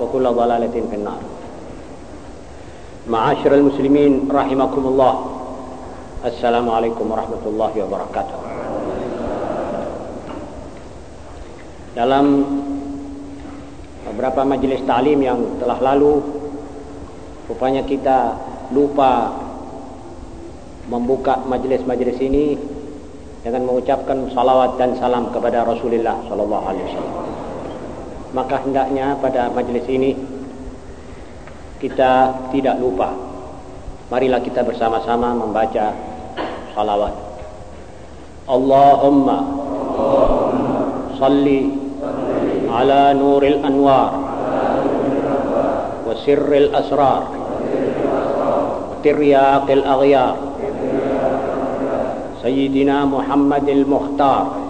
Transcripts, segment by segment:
وكل ضلالة في النار معاشر المسلمين رحمكم الله السلام عليكم ورحمة الله وبركاته dalam beberapa majelis ta'lim yang telah lalu rupanya kita lupa membuka majelis-majelis ini dengan mengucapkan salawat dan salam kepada Rasulullah sallallahu alaihi wasallam. maka hendaknya pada majelis ini kita tidak lupa. Marilah kita bersama-sama membaca salawat. Allahumma, salli, ala nuril al-anwar, wa sirril asrar wa tiryaqil aghyar. Sayyidina muhammadil muhtar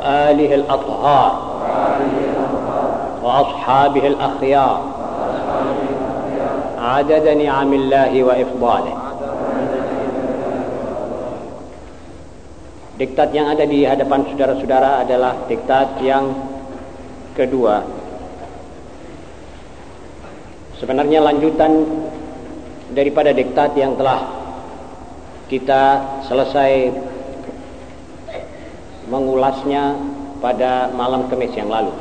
وآله الأطهار وأصحابه الأخيار عدد نعم الله وإفضاله Diktat yang ada di hadapan saudara-saudara adalah diktat yang kedua. Sebenarnya lanjutan daripada diktat yang telah kita selesai mengulasnya pada malam kemis yang lalu.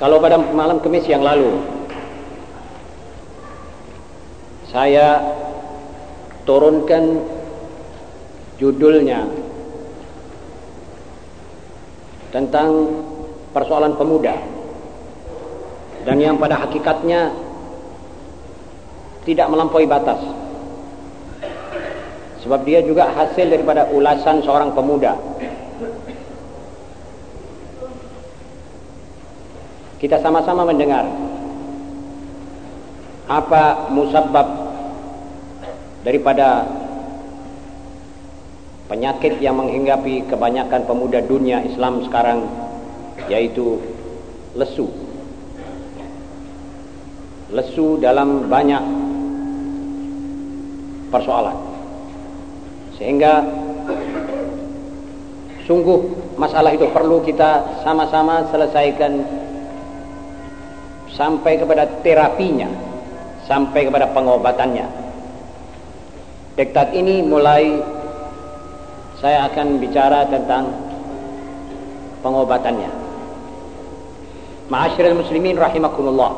Kalau pada malam kemis yang lalu saya turunkan judulnya tentang persoalan pemuda dan yang pada hakikatnya tidak melampaui batas sebab dia juga hasil daripada ulasan seorang pemuda. Kita sama-sama mendengar apa musabab daripada penyakit yang menghinggapi kebanyakan pemuda dunia Islam sekarang yaitu lesu. Lesu dalam banyak persoalan sehingga sungguh masalah itu perlu kita sama-sama selesaikan sampai kepada terapinya sampai kepada pengobatannya. Diktat ini mulai saya akan bicara tentang pengobatannya. Ma'asyiral muslimin rahimakumullah.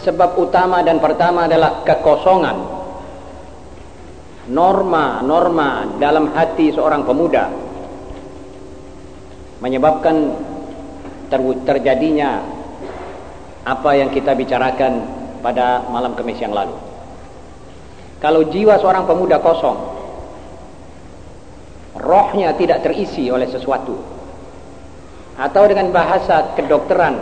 Sebab utama dan pertama adalah kekosongan norma-norma dalam hati seorang pemuda menyebabkan terjadinya apa yang kita bicarakan pada malam kemis yang lalu. Kalau jiwa seorang pemuda kosong rohnya tidak terisi oleh sesuatu atau dengan bahasa kedokteran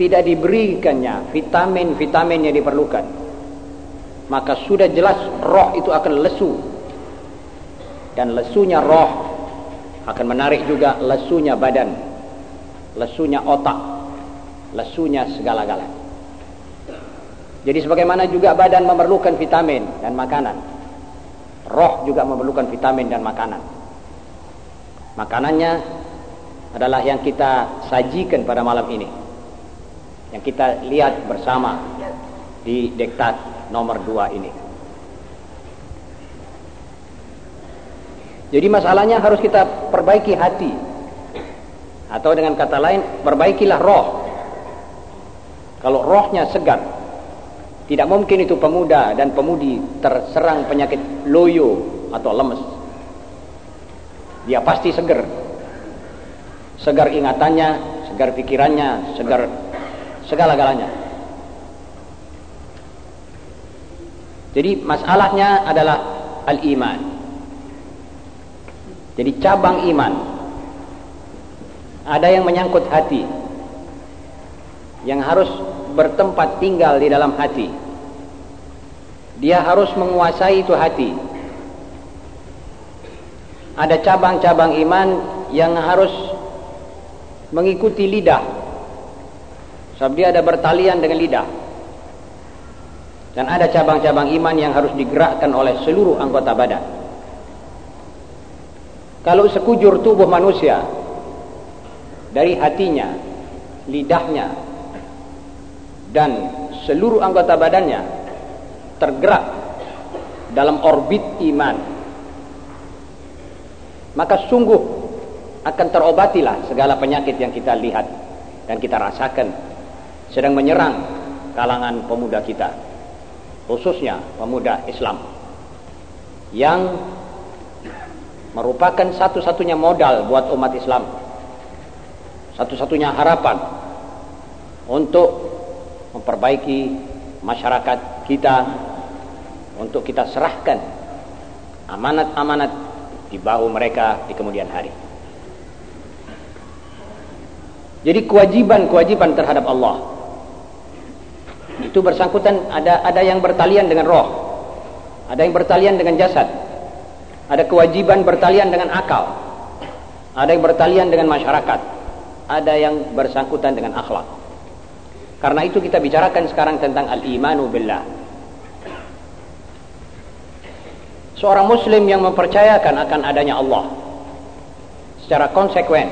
tidak diberikannya vitamin-vitamin yang diperlukan maka sudah jelas roh itu akan lesu. Dan lesunya roh akan menarik juga lesunya badan lesunya otak lesunya segala-gala. Jadi sebagaimana juga badan memerlukan vitamin dan makanan roh juga memerlukan vitamin dan makanan. Makanannya adalah yang kita sajikan pada malam ini yang kita lihat bersama di diktat nomor dua ini. Jadi masalahnya harus kita perbaiki hati. Atau dengan kata lain, perbaikilah roh. Kalau rohnya segar, tidak mungkin itu pemuda dan pemudi terserang penyakit loyo atau lemes. Dia pasti segar. Segar ingatannya, segar pikirannya, segar segala-galanya. Jadi masalahnya adalah al-iman. Jadi cabang iman. Ada yang menyangkut hati. Yang harus bertempat tinggal di dalam hati. Dia harus menguasai itu hati. Ada cabang-cabang iman yang harus mengikuti lidah. Sebab dia ada bertalian dengan lidah. Dan ada cabang-cabang iman yang harus digerakkan oleh seluruh anggota badan. Kalau sekujur tubuh manusia dari hatinya, lidahnya, dan seluruh anggota badannya tergerak dalam orbit iman, maka sungguh akan terobatilah segala penyakit yang kita lihat dan kita rasakan sedang menyerang kalangan pemuda kita khususnya pemuda Islam yang merupakan satu-satunya modal buat umat Islam satu-satunya harapan untuk memperbaiki masyarakat kita untuk kita serahkan amanat-amanat di bahu mereka di kemudian hari. Jadi kewajiban-kewajiban terhadap Allah itu bersangkutan ada ada yang bertalian dengan roh. Ada yang bertalian dengan jasad. Ada kewajiban bertalian dengan akal. Ada yang bertalian dengan masyarakat. Ada yang bersangkutan dengan akhlak. Karena itu kita bicarakan sekarang tentang al-imanu billah. Seorang muslim yang mempercayakan akan adanya Allah. Secara konsekuen.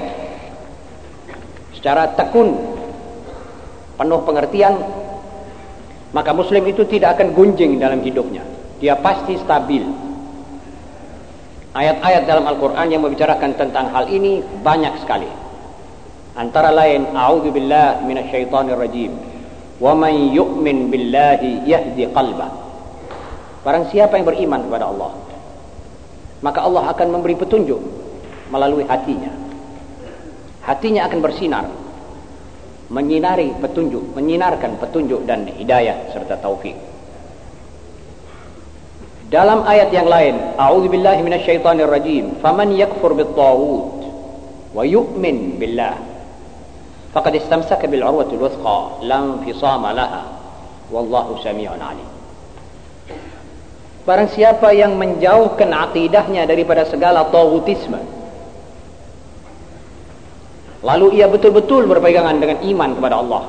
Secara tekun. Penuh pengertian maka muslim itu tidak akan gunjing dalam hidupnya. Dia pasti stabil. Ayat-ayat dalam Al-Quran yang membicarakan tentang hal ini banyak sekali. Antara lain a'udzubillah minasyaitonir rajim. Wa man yu'min billahi yahdi qalbah barang siapa yang beriman kepada Allah maka Allah akan memberi petunjuk melalui hatinya. Hatinya akan bersinar menyinari petunjuk, menyinarkan petunjuk dan hidayah serta taufik. Dalam ayat yang lain, A'udzubillahi minasyaitonir rajim, "Faman yakfur bit-taghut wa yu'min billah, faqad istamsaka bil 'urwatil wuthqa, la infisama laha, wallahu samii'un 'alim." Barang siapa yang menjauhkan akidahnya daripada segala taghutisme, Lalu ia betul-betul berpegangan dengan iman kepada Allah.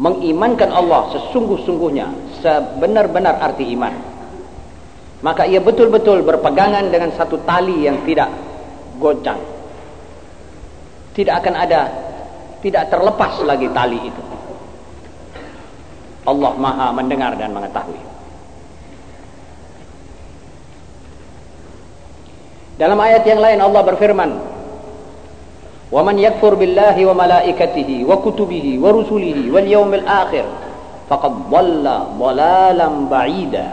Mengimankan Allah sesungguh-sungguhnya, sebenar-benar arti iman. Maka ia betul-betul berpegangan dengan satu tali yang tidak goncang. Tidak akan ada, tidak terlepas lagi tali itu. Allah maha mendengar dan mengetahui. Dalam ayat yang lain Allah berfirman, ومن يكفر بالله وملائكته وكتبه ورسله واليوم الآخر فقد ضل ضلالا بعيدا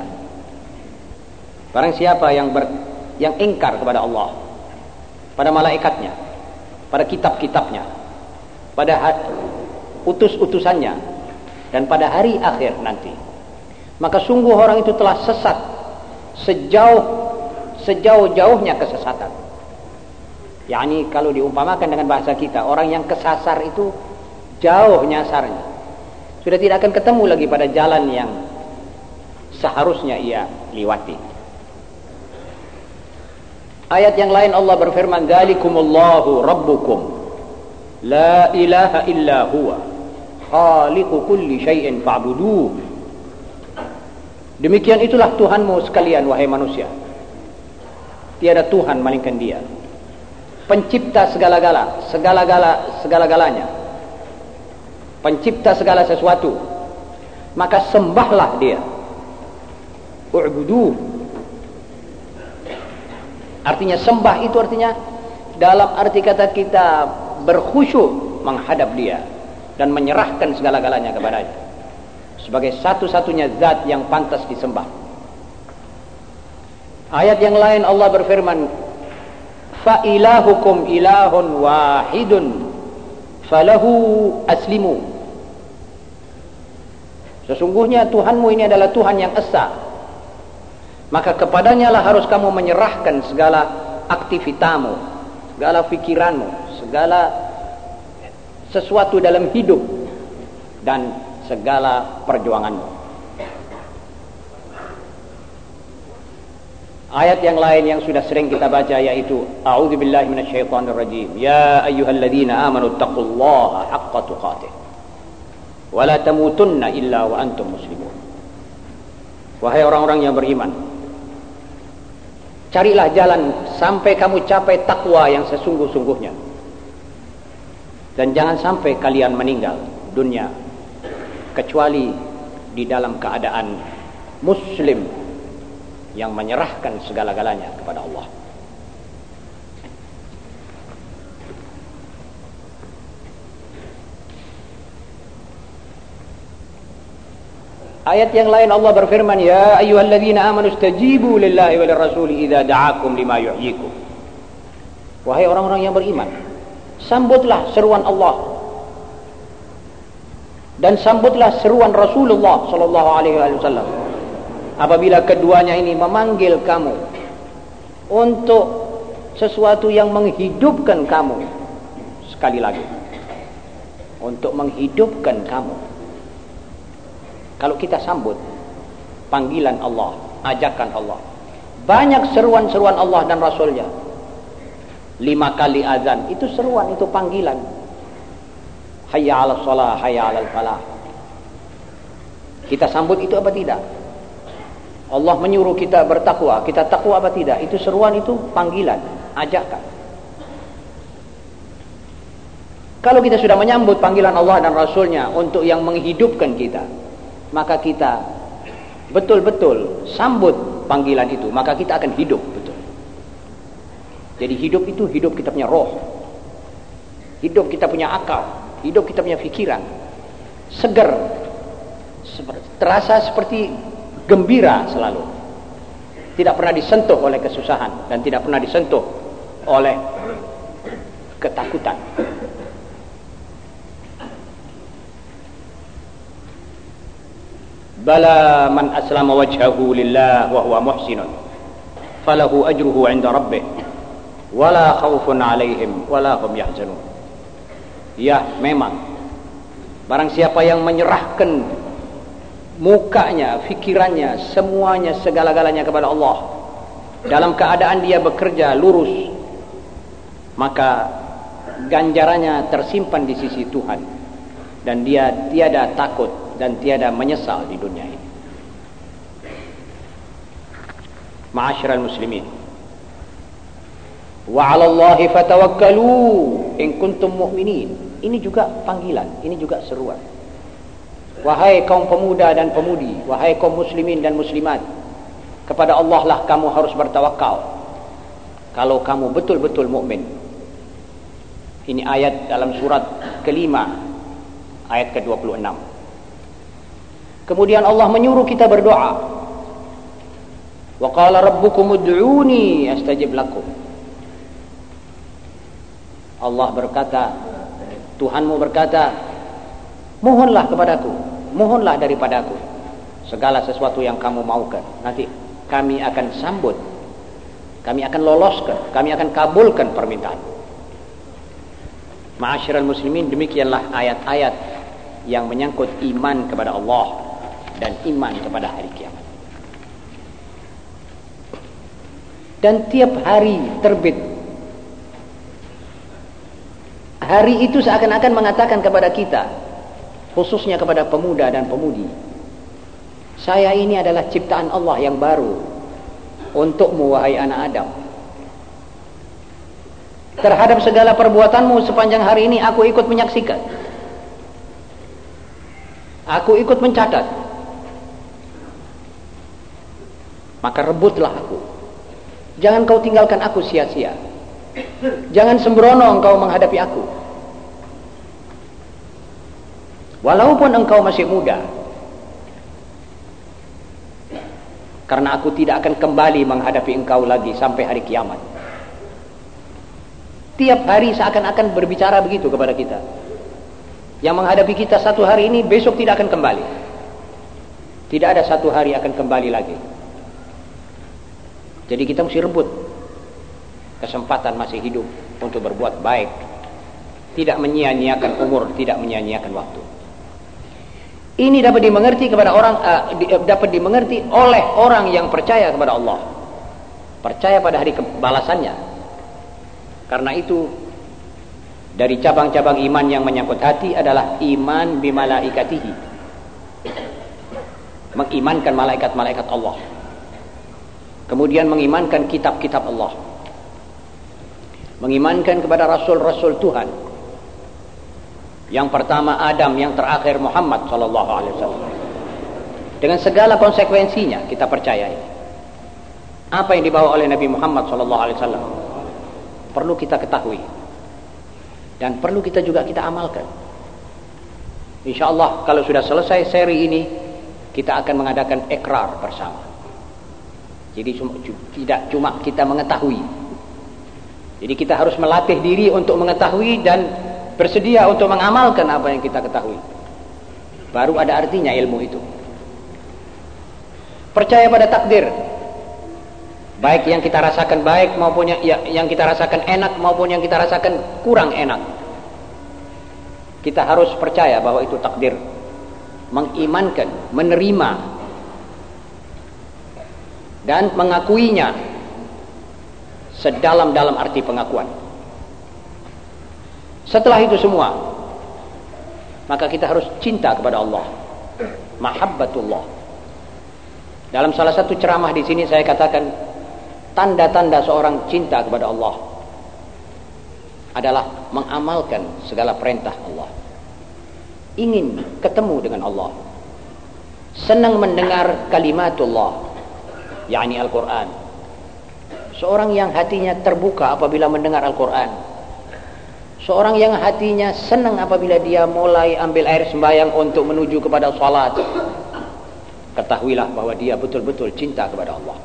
Barang siapa yang ber, yang ingkar kepada Allah, pada malaikatnya, pada kitab-kitabnya, pada utus-utusannya, dan pada hari akhir nanti, maka sungguh orang itu telah sesat sejauh sejauh-jauhnya kesesatan yakni kalau diumpamakan dengan bahasa kita orang yang kesasar itu jauh nyasarnya. Sudah tidak akan ketemu lagi pada jalan yang seharusnya ia liwati ayat yang lain Allah berfirman dzalikumullahu rabbukum la ilaha illa huwa khaliqu kulli syai'in fa'buduh. Demikian itulah Tuhanmu sekalian wahai manusia. Tiada Tuhan melainkan dia pencipta segala-gala, segala-gala, segala-galanya. Pencipta segala sesuatu. Maka sembahlah dia. U'budu. Artinya sembah itu artinya dalam arti kata kita berkhusyuk menghadap dia dan menyerahkan segala-galanya kepadanya sebagai satu-satunya zat yang pantas disembah ayat yang lain Allah berfirman fa ilahukum ilahun wahidun falahu aslimu. Sesungguhnya Tuhanmu ini adalah Tuhan yang esa. Maka kepadanya lah harus kamu menyerahkan segala aktivitamu segala fikiranmu segala sesuatu dalam hidup dan segala perjuanganmu Ayat yang lain yang sudah sering kita baca yaitu A'udzubillahi minasyaitonirrajim. Ya ayyuhalladzina amanu taqullaha haqqa tuqatih. Wa la tamutunna illa wa antum muslimun. Wahai orang-orang yang beriman, carilah jalan sampai kamu capai takwa yang sesungguh-sungguhnya. Dan jangan sampai kalian meninggal dunia kecuali di dalam keadaan muslim yang menyerahkan segala-galanya kepada Allah. Ayat yang lain Allah berfirman, "Ya ayyuhalladzina amanu istajibu lillahi wa lirrasuli idza da'akum lima yuhyikum." Wahai orang-orang yang beriman, sambutlah seruan Allah dan sambutlah seruan Rasulullah sallallahu alaihi wasallam apabila keduanya ini memanggil kamu untuk sesuatu yang menghidupkan kamu. Sekali lagi untuk menghidupkan kamu. Kalau kita sambut panggilan Allah ajakan Allah banyak seruan-seruan Allah dan Rasulnya. Lima kali azan itu seruan itu panggilan. Hayya ala salah hayya ala falah kita sambut itu apa tidak Allah menyuruh kita bertakwa, kita takwa apa tidak? Itu seruan itu panggilan, ajakan. Kalau kita sudah menyambut panggilan Allah dan Rasulnya untuk yang menghidupkan kita, maka kita betul-betul sambut panggilan itu, maka kita akan hidup betul. Jadi hidup itu hidup kita punya roh, hidup kita punya akal, hidup kita punya pikiran, seger, terasa seperti gembira selalu. Tidak pernah disentuh oleh kesusahan dan tidak pernah disentuh oleh ketakutan. Bala man aslama wajhahu lillah wa huwa muhsinun falahu ajruhu 'inda rabbih wala khaufun 'alaihim wala hum yahzanun. Ya memang barang siapa yang menyerahkan mukanya, fikirannya, semuanya, segala-galanya kepada Allah. Dalam keadaan dia bekerja lurus, maka ganjarannya tersimpan di sisi Tuhan. Dan dia tiada takut dan tiada menyesal di dunia ini. Ma'asyiral muslimin. Wa 'ala Allahi fatawakkalu in kuntum mu'minin. Ini juga panggilan, ini juga seruan. Wahai kaum pemuda dan pemudi Wahai kaum muslimin dan muslimat Kepada Allah lah kamu harus bertawakal. Kalau kamu betul-betul mukmin. Ini ayat dalam surat kelima Ayat ke-26. Kemudian Allah menyuruh kita berdoa. Wa qala rabbukum ud'uni astajib lakum. Allah berkata Tuhanmu berkata Mohonlah kepadaku mohonlah daripadaku segala sesuatu yang kamu maukan. Nanti kami akan sambut kami akan loloskan kami akan kabulkan permintaan. Ma'asyiral muslimin demikianlah ayat-ayat yang menyangkut iman kepada Allah dan iman kepada hari kiamat. Dan tiap hari terbit. Hari itu seakan-akan mengatakan kepada kita khususnya kepada pemuda dan pemudi. Saya ini adalah ciptaan Allah yang baru untukmu wahai anak Adam. Terhadap segala perbuatanmu sepanjang hari ini aku ikut menyaksikan. Aku ikut mencatat. Maka rebutlah aku. Jangan kau tinggalkan aku sia-sia. Jangan sembrono engkau menghadapi aku. Walaupun engkau masih muda. Karena aku tidak akan kembali menghadapi engkau lagi sampai hari kiamat. Tiap hari seakan-akan berbicara begitu kepada kita. Yang menghadapi kita satu hari ini besok tidak akan kembali. Tidak ada satu hari akan kembali lagi. Jadi kita mesti rebut kesempatan masih hidup untuk berbuat baik. Tidak menyia-nyiakan umur, tidak menyia-nyiakan waktu. Ini dapat dimengerti kepada orang uh, dapat dimengerti oleh orang yang percaya kepada Allah. Percaya pada hari kebalasannya. Karena itu dari cabang-cabang iman yang menyangkut hati adalah iman bimalaikatihi. Mengimankan malaikat-malaikat Allah. Kemudian mengimankan kitab-kitab Allah. Mengimankan kepada rasul-rasul Tuhan yang pertama Adam, yang terakhir Muhammad sallallahu alaihi wasallam. Dengan segala konsekuensinya kita percaya ini. Apa yang dibawa oleh Nabi Muhammad sallallahu alaihi wasallam perlu kita ketahui dan perlu kita juga kita amalkan. Insyaallah kalau sudah selesai seri ini kita akan mengadakan ikrar bersama. Jadi tidak cuma kita mengetahui. Jadi kita harus melatih diri untuk mengetahui dan bersedia untuk mengamalkan apa yang kita ketahui. Baru ada artinya ilmu itu. Percaya pada takdir. Baik yang kita rasakan baik maupun yang, ya, yang kita rasakan enak maupun yang kita rasakan kurang enak. Kita harus percaya bahwa itu takdir. Mengimankan menerima. Dan mengakuinya sedalam-dalam arti pengakuan setelah itu semua, maka kita harus cinta kepada Allah. Mahabbatullah. Dalam salah satu ceramah di sini saya katakan tanda-tanda seorang cinta kepada Allah adalah mengamalkan segala perintah Allah. Ingin ketemu dengan Allah. Senang mendengar kalimatullah, yakni Al-Quran. Seorang yang hatinya terbuka apabila mendengar Al-Quran Seorang yang hatinya senang apabila dia mulai ambil air sembahyang untuk menuju kepada salat. Ketahuilah bahwa dia betul-betul cinta kepada Allah.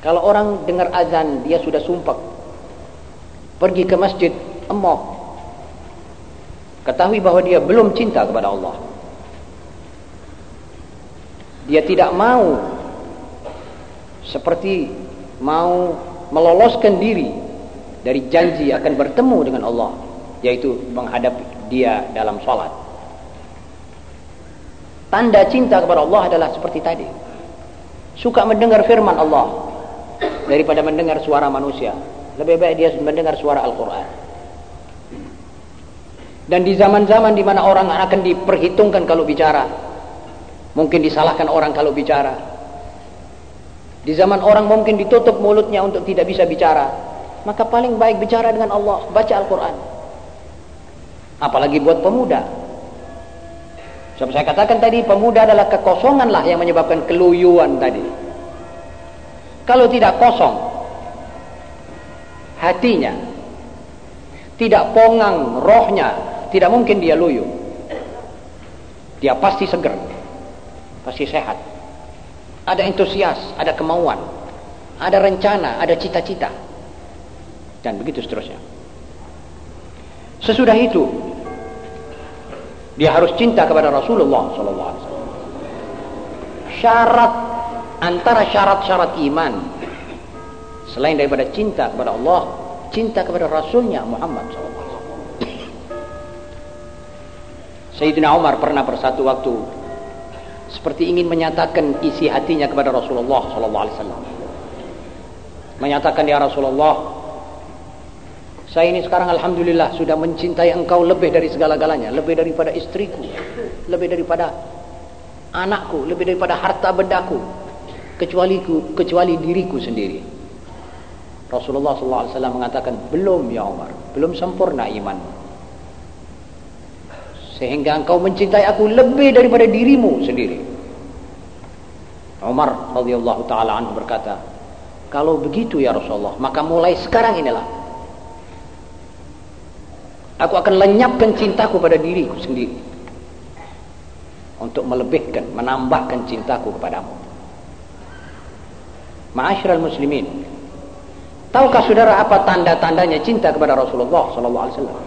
Kalau orang dengar azan, dia sudah sumpah. Pergi ke masjid, emoh. Ketahui bahwa dia belum cinta kepada Allah. Dia tidak mau seperti mau meloloskan diri dari janji akan bertemu dengan Allah yaitu menghadap dia dalam salat. Tanda cinta kepada Allah adalah seperti tadi. Suka mendengar firman Allah daripada mendengar suara manusia. Lebih baik dia mendengar suara Al-Quran. Dan di zaman-zaman di mana orang akan diperhitungkan kalau bicara mungkin disalahkan orang kalau bicara. Di zaman orang mungkin ditutup mulutnya untuk tidak bisa bicara maka paling baik bicara dengan Allah baca Al-Quran. Apalagi buat pemuda. Sebab saya katakan tadi pemuda adalah kekosongan lah yang menyebabkan keluyuan tadi. Kalau tidak kosong hatinya tidak pongang rohnya tidak mungkin dia luyu. Dia pasti seger pasti sehat. Ada entusias ada kemauan ada rencana ada cita-cita dan begitu seterusnya. Sesudah itu dia harus cinta kepada Rasulullah wasallam. Syarat antara syarat-syarat iman selain daripada cinta kepada Allah, cinta kepada Rasulnya Muhammad wasallam. Sayyidina Umar pernah bersatu waktu seperti ingin menyatakan isi hatinya kepada Rasulullah wasallam. Menyatakan ya Rasulullah, saya ini sekarang Alhamdulillah sudah mencintai engkau lebih dari segala-galanya. Lebih daripada istriku. Lebih daripada anakku. Lebih daripada harta bendaku. Kecuali, kecuali diriku sendiri. Rasulullah SAW mengatakan, belum ya Umar. Belum sempurna iman. Sehingga engkau mencintai aku lebih daripada dirimu sendiri. Umar radhiyallahu taala anhu berkata, Kalau begitu ya Rasulullah, maka mulai sekarang inilah aku akan lenyapkan cintaku pada diriku sendiri untuk melebihkan, menambahkan cintaku kepadamu. Ma'asyiral muslimin. Tahukah saudara apa tanda-tandanya cinta kepada Rasulullah sallallahu alaihi wasallam?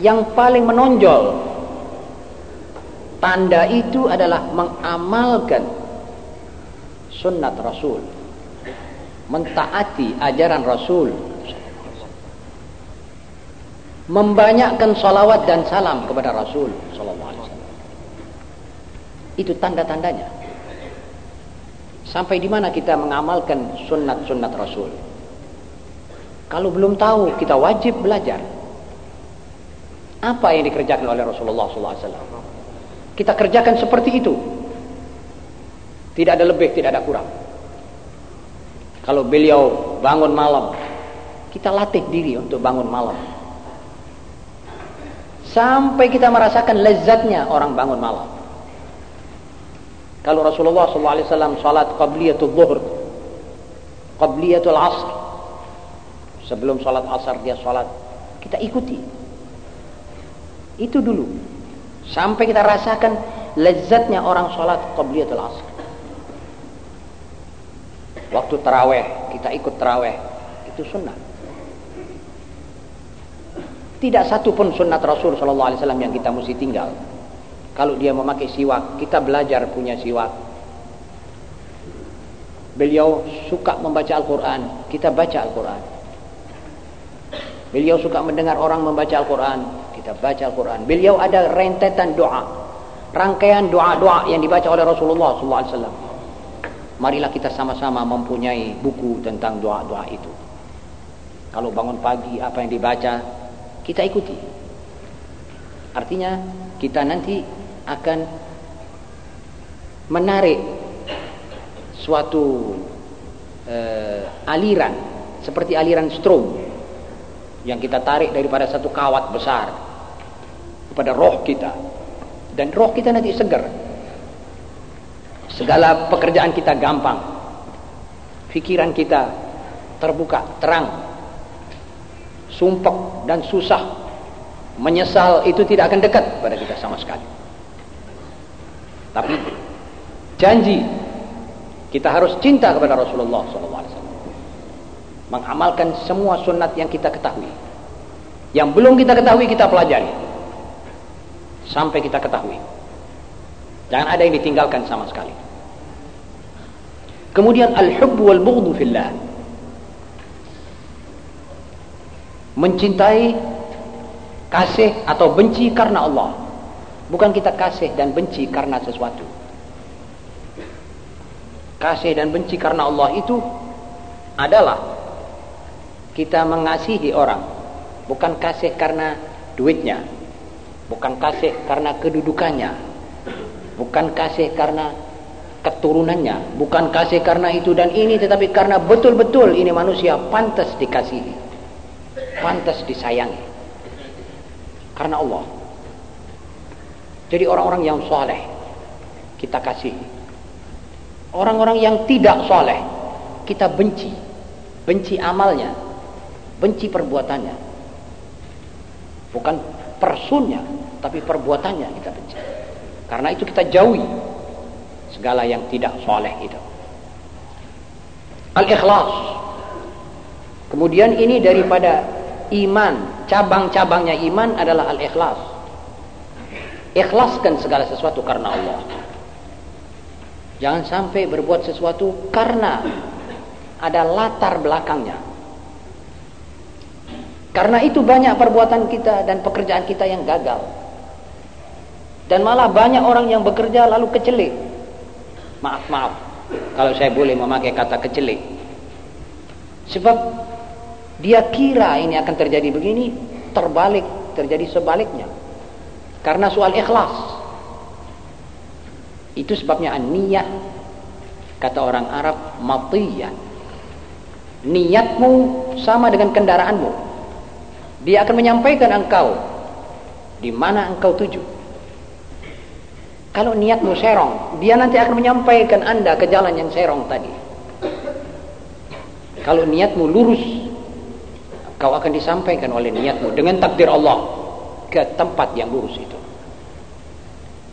Yang paling menonjol tanda itu adalah mengamalkan sunnat Rasul. Mentaati ajaran Rasul. Membanyakkan salawat dan salam kepada Rasul sallallahu alaihi wasallam. Itu tanda-tandanya. Sampai di mana kita mengamalkan sunnat-sunnat Rasul? Kalau belum tahu, kita wajib belajar. Apa yang dikerjakan oleh Rasulullah SAW? Kita kerjakan seperti itu. Tidak ada lebih, tidak ada kurang. Kalau beliau bangun malam, kita latih diri untuk bangun malam. Sampai kita merasakan lezatnya orang bangun malam. Kalau Rasulullah SAW salat qabliyatul zuhur, qabliyatul asr, sebelum salat asar dia salat, kita ikuti. Itu dulu. Sampai kita rasakan lezatnya orang salat qabliyatul asr. Waktu terawih, kita ikut terawih. Itu sunnah. Tidak satu pun sunnat Rasul SAW yang kita mesti tinggal. Kalau dia memakai siwak, kita belajar punya siwak. Beliau suka membaca Al-Quran, kita baca Al-Quran. Beliau suka mendengar orang membaca Al-Quran, kita baca Al-Quran. Beliau ada rentetan doa, rangkaian doa-doa yang dibaca oleh Rasulullah SAW. Marilah kita sama-sama mempunyai buku tentang doa-doa itu. Kalau bangun pagi apa yang dibaca, kita ikuti. Artinya kita nanti akan menarik suatu uh, aliran seperti aliran strom yang kita tarik daripada satu kawat besar kepada roh kita. Dan roh kita nanti segar. Segala pekerjaan kita gampang. Pikiran kita terbuka terang sumpek dan susah menyesal itu tidak akan dekat pada kita sama sekali tapi janji kita harus cinta kepada Rasulullah SAW. Mengamalkan semua sunat yang kita ketahui. Yang belum kita ketahui kita pelajari. Sampai kita ketahui. Jangan ada yang ditinggalkan sama sekali. Kemudian al-hubb wal bughdu fillah. Mencintai kasih atau benci karena Allah. Bukan kita kasih dan benci karena sesuatu. Kasih dan benci karena Allah itu adalah kita mengasihi orang. Bukan kasih karena duitnya. Bukan kasih karena kedudukannya. Bukan kasih karena keturunannya. Bukan kasih karena itu dan ini. Tetapi karena betul-betul ini manusia pantas dikasihi. Pantas disayangi. Karena Allah. Jadi orang-orang yang soleh kita kasih. Orang-orang yang tidak soleh kita benci. Benci amalnya. Benci perbuatannya. Bukan personnya. Tapi perbuatannya kita benci. Karena itu kita jauhi. Segala yang tidak soleh itu. Al-ikhlas. Kemudian ini daripada iman. Cabang-cabangnya iman adalah al-ikhlas. Ikhlaskan segala sesuatu karena Allah. Jangan sampai berbuat sesuatu karena ada latar belakangnya. Karena itu banyak perbuatan kita dan pekerjaan kita yang gagal. Dan malah banyak orang yang bekerja lalu kecelik. Maaf maaf. Kalau saya boleh memakai kata kecelik. Sebab dia kira ini akan terjadi begini terbalik terjadi sebaliknya karena soal ikhlas. Itu sebabnya niat kata orang Arab matiyah. Niatmu sama dengan kendaraanmu. Dia akan menyampaikan engkau di mana engkau tuju. Kalau niatmu serong, dia nanti akan menyampaikan anda ke jalan yang serong tadi. Kalau niatmu lurus, kau akan disampaikan oleh niatmu dengan takdir Allah ke tempat yang lurus itu.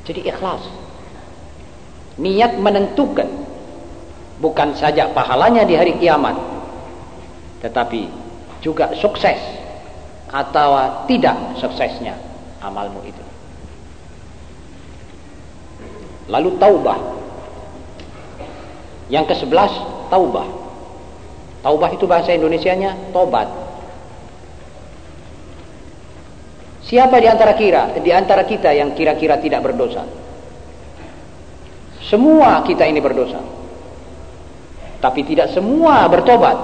Jadi ikhlas. Niat menentukan bukan saja pahalanya di hari kiamat, tetapi juga sukses atau tidak suksesnya amalmu itu. Lalu taubah. Yang ke sebelas taubah. Taubah itu bahasa Indonesianya tobat. Siapa di antara kira, di antara kita yang kira-kira tidak berdosa? Semua kita ini berdosa. Tapi tidak semua bertobat.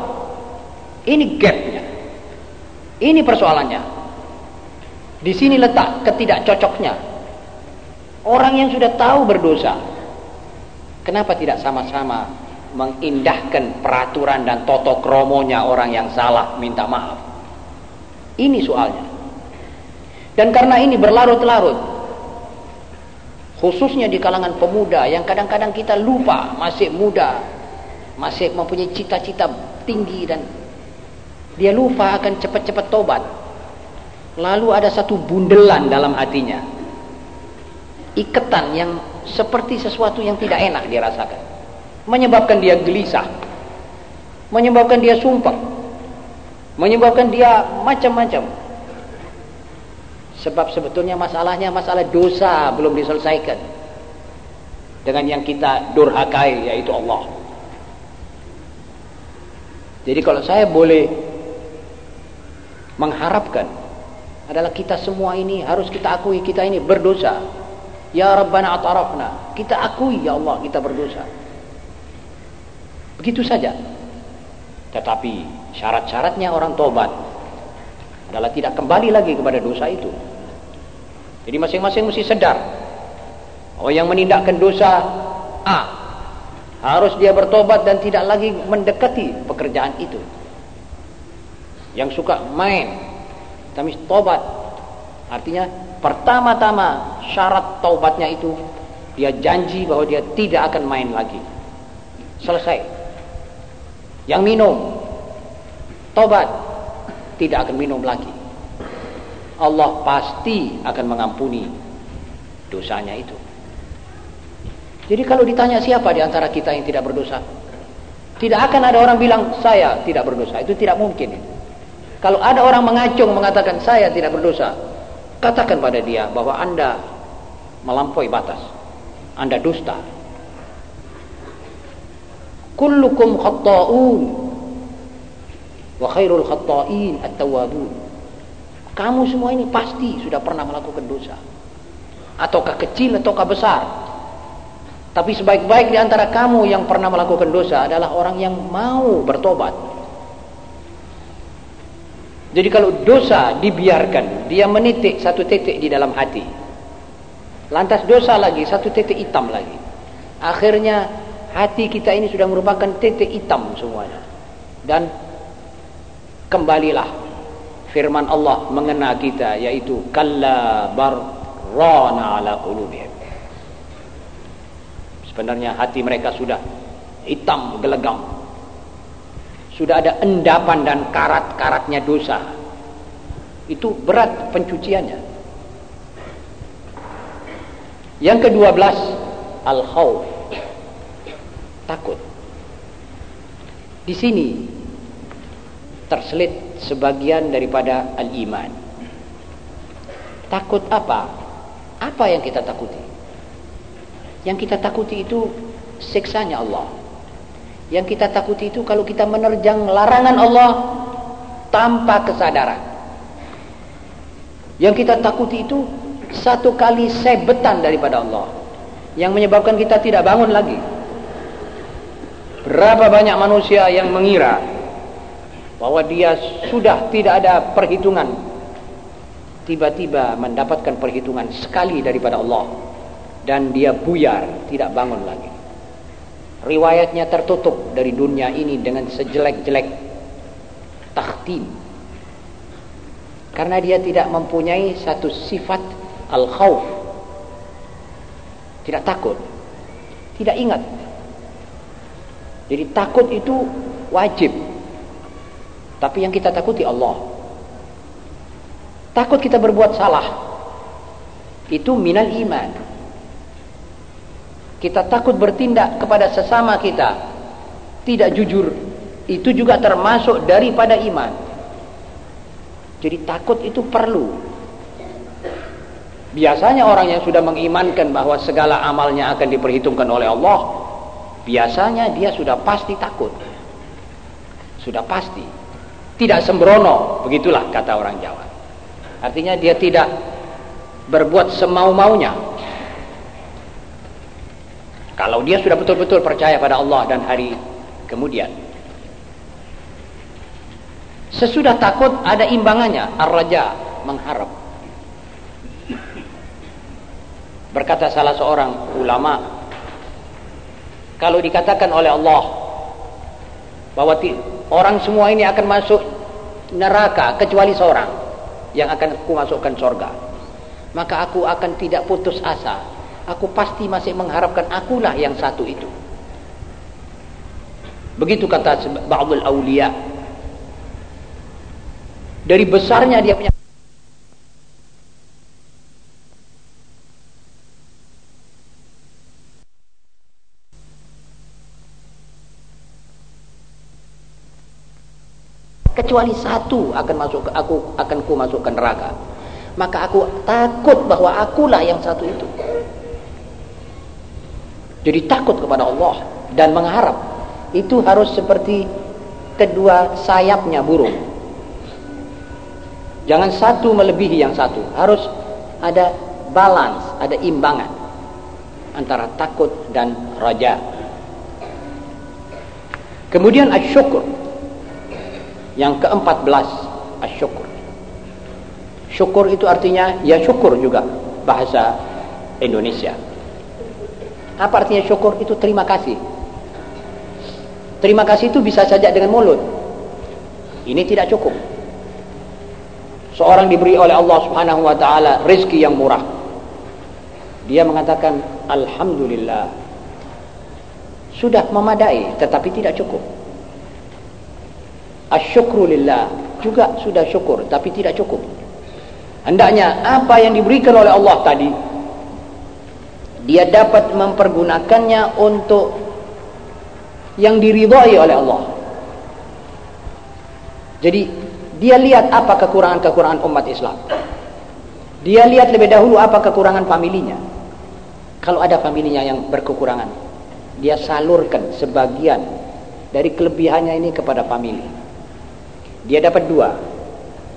Ini gapnya. Ini persoalannya. Di sini letak ketidakcocoknya. Orang yang sudah tahu berdosa, kenapa tidak sama-sama mengindahkan peraturan dan toto kromonya orang yang salah minta maaf. Ini soalnya. Dan karena ini berlarut-larut, khususnya di kalangan pemuda yang kadang-kadang kita lupa masih muda, masih mempunyai cita-cita tinggi dan dia lupa akan cepat-cepat tobat. Lalu ada satu bundelan dalam hatinya. Iketan yang seperti sesuatu yang tidak enak dia rasakan menyebabkan dia gelisah, menyebabkan dia sumpah, menyebabkan dia macam-macam. Sebab sebetulnya masalahnya masalah dosa belum diselesaikan dengan yang kita durhakai yaitu Allah. Jadi kalau saya boleh mengharapkan adalah kita semua ini harus kita akui kita ini berdosa. Ya Rabbana atarafna. Kita akui ya Allah kita berdosa. Begitu saja. Tetapi syarat-syaratnya orang tobat adalah tidak kembali lagi kepada dosa itu. Jadi masing-masing mesti sedar. Oh yang menindakkan dosa A harus dia bertobat dan tidak lagi mendekati pekerjaan itu. Yang suka main tapi tobat artinya pertama-tama syarat taubatnya itu dia janji bahwa dia tidak akan main lagi. Selesai. Yang minum tobat tidak akan minum lagi. Allah pasti akan mengampuni dosanya itu. Jadi kalau ditanya siapa di antara kita yang tidak berdosa? Tidak akan ada orang bilang saya tidak berdosa. Itu tidak mungkin. Kalau ada orang mengacung mengatakan saya tidak berdosa, katakan pada dia bahwa Anda melampaui batas. Anda dusta. kullukum khatta'un wa khairul khatta'in at-tawwabun kamu semua ini pasti sudah pernah melakukan dosa. Ataukah kecil ataukah besar. Tapi sebaik-baik di antara kamu yang pernah melakukan dosa adalah orang yang mau bertobat. Jadi kalau dosa dibiarkan dia menitik satu titik di dalam hati. Lantas dosa lagi satu titik hitam lagi. Akhirnya hati kita ini sudah merupakan titik hitam semuanya. Dan kembalilah firman Allah mengena kita yaitu kalla barrana ala qulubihim. Sebenarnya hati mereka sudah hitam gelegam sudah ada endapan dan karat-karatnya dosa. Itu berat pencuciannya. Yang kedua belas al-khawf. Takut. Di sini terselit sebagian daripada al-iman. Takut apa? Apa yang kita takuti? Yang kita takuti itu siksanya Allah. Yang kita takuti itu kalau kita menerjang larangan Allah tanpa kesadaran. Yang kita takuti itu satu kali sebetan daripada Allah yang menyebabkan kita tidak bangun lagi. Berapa banyak manusia yang mengira bahwa dia sudah tidak ada perhitungan. Tiba-tiba mendapatkan perhitungan sekali daripada Allah. Dan dia buyar tidak bangun lagi. Riwayatnya tertutup dari dunia ini dengan sejelek-jelek takhtim karena dia tidak mempunyai satu sifat al-khawf. Tidak takut. Tidak ingat. Jadi takut itu wajib Tapi yang kita takuti Allah. Takut kita berbuat salah. Itu minal iman. Kita takut bertindak kepada sesama kita. Tidak jujur. Itu juga termasuk daripada iman. Jadi takut itu perlu. Biasanya orang yang sudah mengimankan bahwa segala amalnya akan diperhitungkan oleh Allah, biasanya dia sudah pasti takut. Sudah pasti. Tidak sembrono, begitulah kata orang Jawa. Artinya dia tidak berbuat semau-maunya. Kalau dia sudah betul-betul percaya pada Allah dan hari kemudian. Sesudah takut ada imbangannya, ar-raja, mengharap. Berkata salah seorang ulama, kalau dikatakan oleh Allah bahwa orang semua ini akan masuk neraka kecuali seorang yang akan aku masukkan surga, maka aku akan tidak putus asa. Aku pasti masih mengharapkan akulah yang satu itu. Begitu kata Ba'dul Aulia. Dari besarnya dia punya kecuali satu akan masuk ke aku akan ku masukkan neraka. Maka aku takut bahwa akulah yang satu itu. Jadi takut kepada Allah dan mengharap itu harus seperti kedua sayapnya burung. Jangan satu melebihi yang satu. Harus ada balance ada imbangan antara takut dan raja. Kemudian asyukur yang keempat belas, asyukur. Syukur itu artinya ya syukur juga bahasa Indonesia. Apa artinya syukur? Itu terima kasih. Terima kasih itu bisa saja dengan mulut. Ini tidak cukup. Seorang diberi oleh Allah Subhanahu wa taala rezeki yang murah. Dia mengatakan alhamdulillah. Sudah memadai tetapi tidak cukup asyukru lillah. Juga sudah syukur tapi tidak cukup. Hendaknya apa yang diberikan oleh Allah tadi dia dapat mempergunakannya untuk yang diridhai oleh Allah. Jadi dia lihat apa kekurangan-kekurangan umat Islam. Dia lihat lebih dahulu apa kekurangan familinya. Kalau ada familinya yang berkekurangan dia salurkan sebagian dari kelebihannya ini kepada famili dia dapat dua.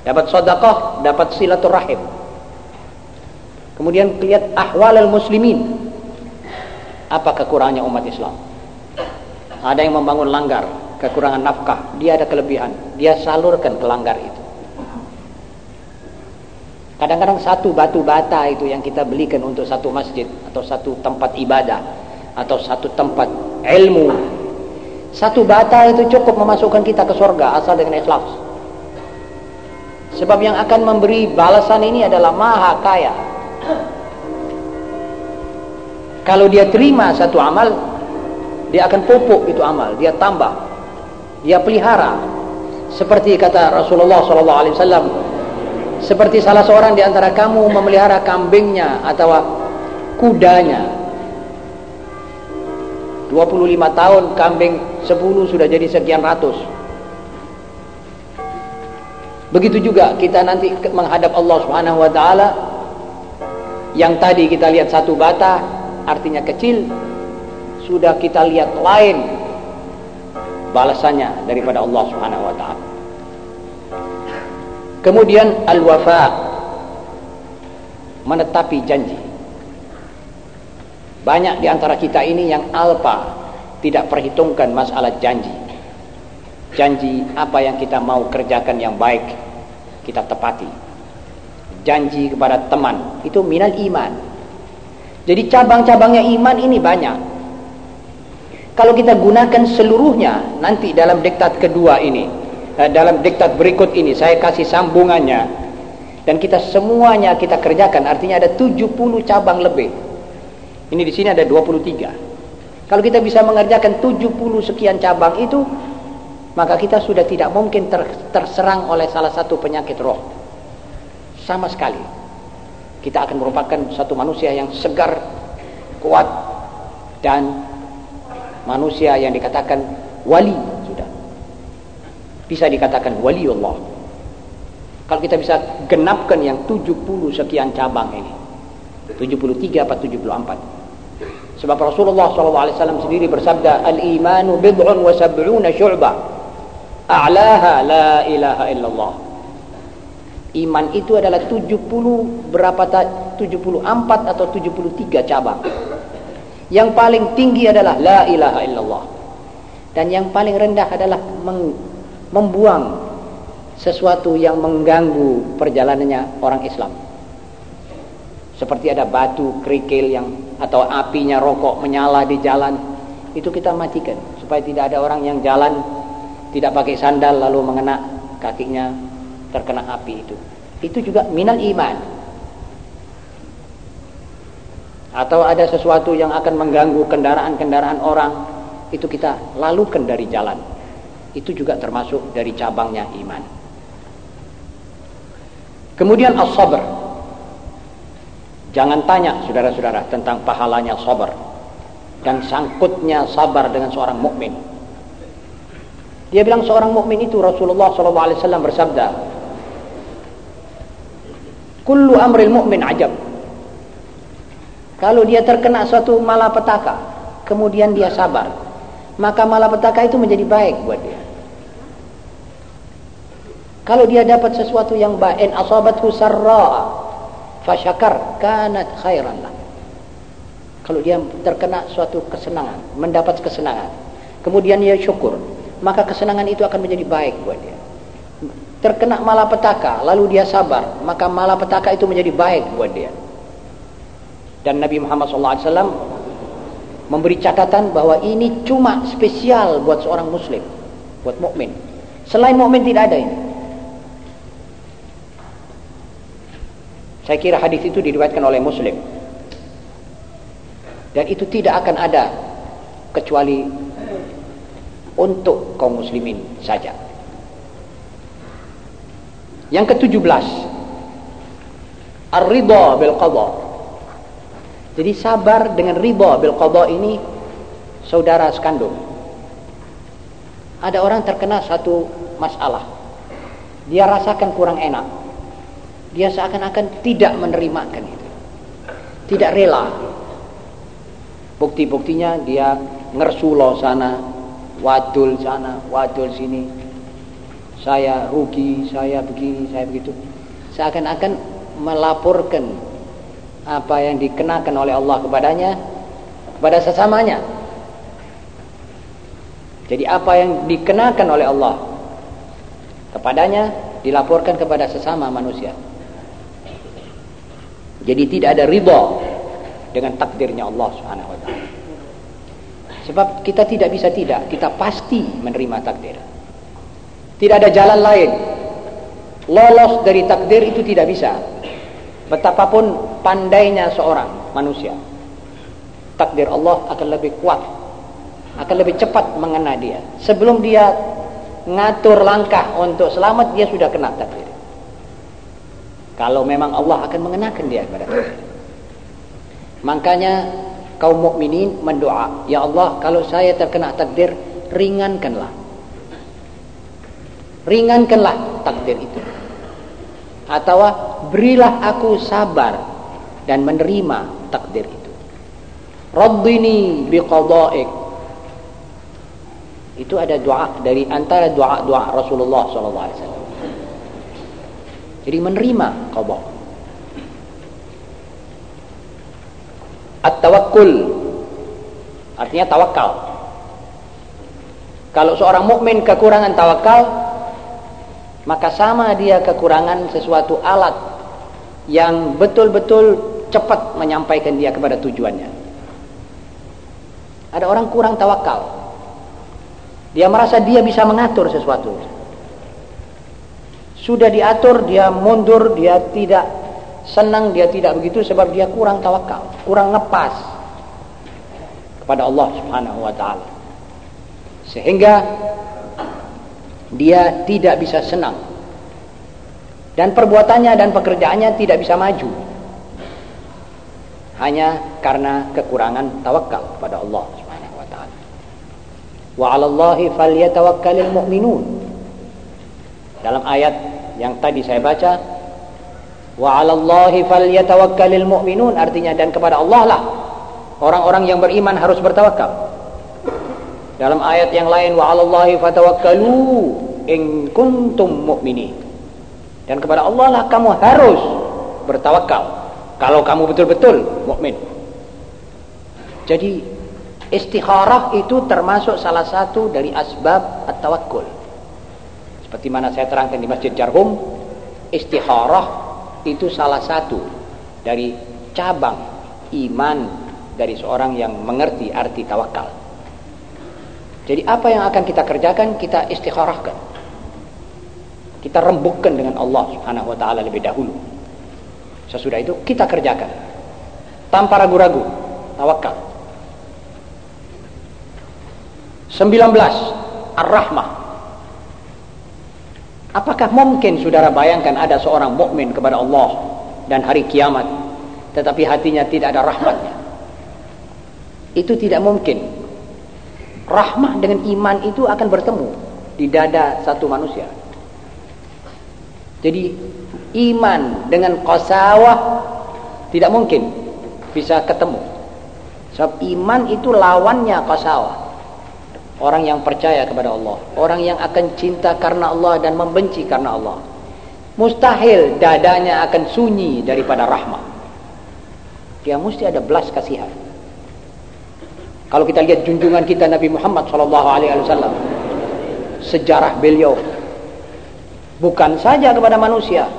Dapat sodakoh dapat silaturahim. Kemudian lihat ahwal al-muslimin apa kekurangannya umat Islam? Ada yang membangun langgar kekurangan nafkah. Dia ada kelebihan. Dia salurkan ke langgar itu. Kadang-kadang satu batu bata itu yang kita belikan untuk satu masjid atau satu tempat ibadah atau satu tempat ilmu satu bata itu cukup memasukkan kita ke surga asal dengan ikhlas. Sebab yang akan memberi balasan ini adalah maha kaya. Kalau dia terima satu amal, dia akan pupuk itu amal, dia tambah, dia pelihara. Seperti kata Rasulullah sallallahu alaihi wasallam, seperti salah seorang di antara kamu memelihara kambingnya atau kudanya 25 tahun kambing 10 sudah jadi sekian ratus. Begitu juga kita nanti menghadap Allah subhanahu wa ta'ala. Yang tadi kita lihat satu bata artinya kecil sudah kita lihat lain balasannya daripada Allah subhanahu wa ta'ala. Kemudian al-wafa menetapi janji banyak di antara kita ini yang alpa tidak perhitungkan masalah janji. Janji apa yang kita mau kerjakan yang baik kita tepati. Janji kepada teman itu minal iman. Jadi cabang-cabangnya iman ini banyak. Kalau kita gunakan seluruhnya nanti dalam diktat kedua ini, eh, dalam diktat berikut ini saya kasih sambungannya dan kita semuanya kita kerjakan artinya ada 70 cabang lebih ini di sini ada 23. Kalau kita bisa mengerjakan 70 sekian cabang itu maka kita sudah tidak mungkin ter, terserang oleh salah satu penyakit roh. Sama sekali. Kita akan merupakan satu manusia yang segar, kuat, dan manusia yang dikatakan wali sudah. Bisa dikatakan wali Allah. Kalau kita bisa genapkan yang 70 sekian cabang ini. 73 atau 74. Sebab Rasulullah SAW sendiri bersabda, Al-imanu bid'un wa sab'una syu'bah. A'laha la ilaha illallah. Iman itu adalah 70 berapa 74 atau 73 cabang. Yang paling tinggi adalah la ilaha illallah. Dan yang paling rendah adalah membuang sesuatu yang mengganggu perjalanannya orang Islam. Seperti ada batu kerikil yang atau apinya rokok menyala di jalan itu kita matikan supaya tidak ada orang yang jalan tidak pakai sandal lalu mengena kakinya terkena api itu. Itu juga minal iman. Atau ada sesuatu yang akan mengganggu kendaraan-kendaraan orang itu kita lalukan dari jalan. Itu juga termasuk dari cabangnya iman. Kemudian as-sabr jangan tanya saudara-saudara tentang pahalanya sabar dan sangkutnya sabar dengan seorang mukmin dia bilang seorang mukmin itu Rasulullah SAW bersabda, "Kullu amril mu'min ajab." Kalau dia terkena suatu malapetaka, kemudian dia sabar, maka malapetaka itu menjadi baik buat dia. Kalau dia dapat sesuatu yang baik, asabathu sarra'a fasyakar kanat khairan lah. Kalau dia terkena suatu kesenangan, mendapat kesenangan, kemudian dia syukur, maka kesenangan itu akan menjadi baik buat dia. Terkena malapetaka, lalu dia sabar, maka malapetaka itu menjadi baik buat dia. Dan Nabi Muhammad SAW memberi catatan bahwa ini cuma spesial buat seorang muslim, buat mukmin. Selain mukmin tidak ada ini. Saya kira hadis itu diriwayatkan oleh muslim. Dan itu tidak akan ada kecuali untuk kaum muslimin saja. Yang ke-17 Ar-ridha bil qadha. Jadi sabar dengan ridha bil qadha ini saudara sekandung. Ada orang terkena satu masalah. Dia rasakan kurang enak. Dia seakan-akan tidak menerimakan itu. Tidak rela. Bukti-buktinya dia ngersulo sana, wadul sana, wadul sini. Saya rugi, saya begini, saya begitu. Seakan-akan melaporkan apa yang dikenakan oleh Allah kepadanya kepada sesamanya. Jadi apa yang dikenakan oleh Allah kepadanya dilaporkan kepada sesama manusia. Jadi tidak ada ridha dengan takdirnya Allah Subhanahu wa taala. Sebab kita tidak bisa tidak, kita pasti menerima takdir. Tidak ada jalan lain. Lolos dari takdir itu tidak bisa. Betapapun pandainya seorang manusia. Takdir Allah akan lebih kuat. Akan lebih cepat mengena dia. Sebelum dia ngatur langkah untuk selamat, dia sudah kena takdir. Kalau memang Allah akan mengenakan dia kepada takdir. Makanya kaum mukminin mendoa, "Ya Allah, kalau saya terkena takdir, ringankanlah." Ringankanlah takdir itu. Atau berilah aku sabar dan menerima takdir itu. Rabbini biqada'ik. Itu ada doa dari antara doa-doa Rasulullah sallallahu alaihi wasallam. Jadi menerima qada. At-tawakkul artinya tawakal. Kalau seorang mukmin kekurangan tawakal, maka sama dia kekurangan sesuatu alat yang betul-betul cepat menyampaikan dia kepada tujuannya. Ada orang kurang tawakal. Dia merasa dia bisa mengatur sesuatu. Sudah diatur, dia mundur, dia tidak senang dia tidak begitu sebab dia kurang tawakal, kurang ngepas kepada Allah Subhanahu wa taala. Sehingga dia tidak bisa senang dan perbuatannya dan pekerjaannya tidak bisa maju hanya karena kekurangan tawakal kepada Allah Subhanahu wa taala. Wa 'alallahi falyatawakkalul mu'minun. Dalam ayat yang tadi saya baca, wa 'alallahi falyatawakkalul mu'minun artinya dan kepada Allah lah orang-orang yang beriman harus bertawakal. Dalam ayat yang lain wa 'alallahi fatawakkalu in kuntum mu'minin. Dan kepada Allah lah kamu harus bertawakal kalau kamu betul-betul mukmin. Jadi istikharah itu termasuk salah satu dari asbab at-tawakkul. Seperti mana saya terangkan di Masjid Jarhum, istikharah itu salah satu dari cabang iman dari seorang yang mengerti arti tawakal. Jadi apa yang akan kita kerjakan kita istikharahkan. Kita rembukkan dengan Allah Subhanahu wa taala lebih dahulu. Sesudah itu kita kerjakan. Tanpa ragu-ragu. Tawakal. 19. Ar-Rahmah. Apakah mungkin saudara bayangkan ada seorang mukmin kepada Allah dan hari kiamat tetapi hatinya tidak ada rahmatnya? Itu tidak mungkin. Rahmah dengan iman itu akan bertemu di dada satu manusia. Jadi iman dengan qasawah tidak mungkin bisa ketemu. Sebab iman itu lawannya qasawah. Orang yang percaya kepada Allah, orang yang akan cinta karena Allah dan membenci karena Allah. Mustahil dadanya akan sunyi daripada rahmat. Dia mesti ada belas kasihan. Kalau kita lihat junjungan kita Nabi Muhammad wasallam, sejarah beliau bukan saja kepada manusia,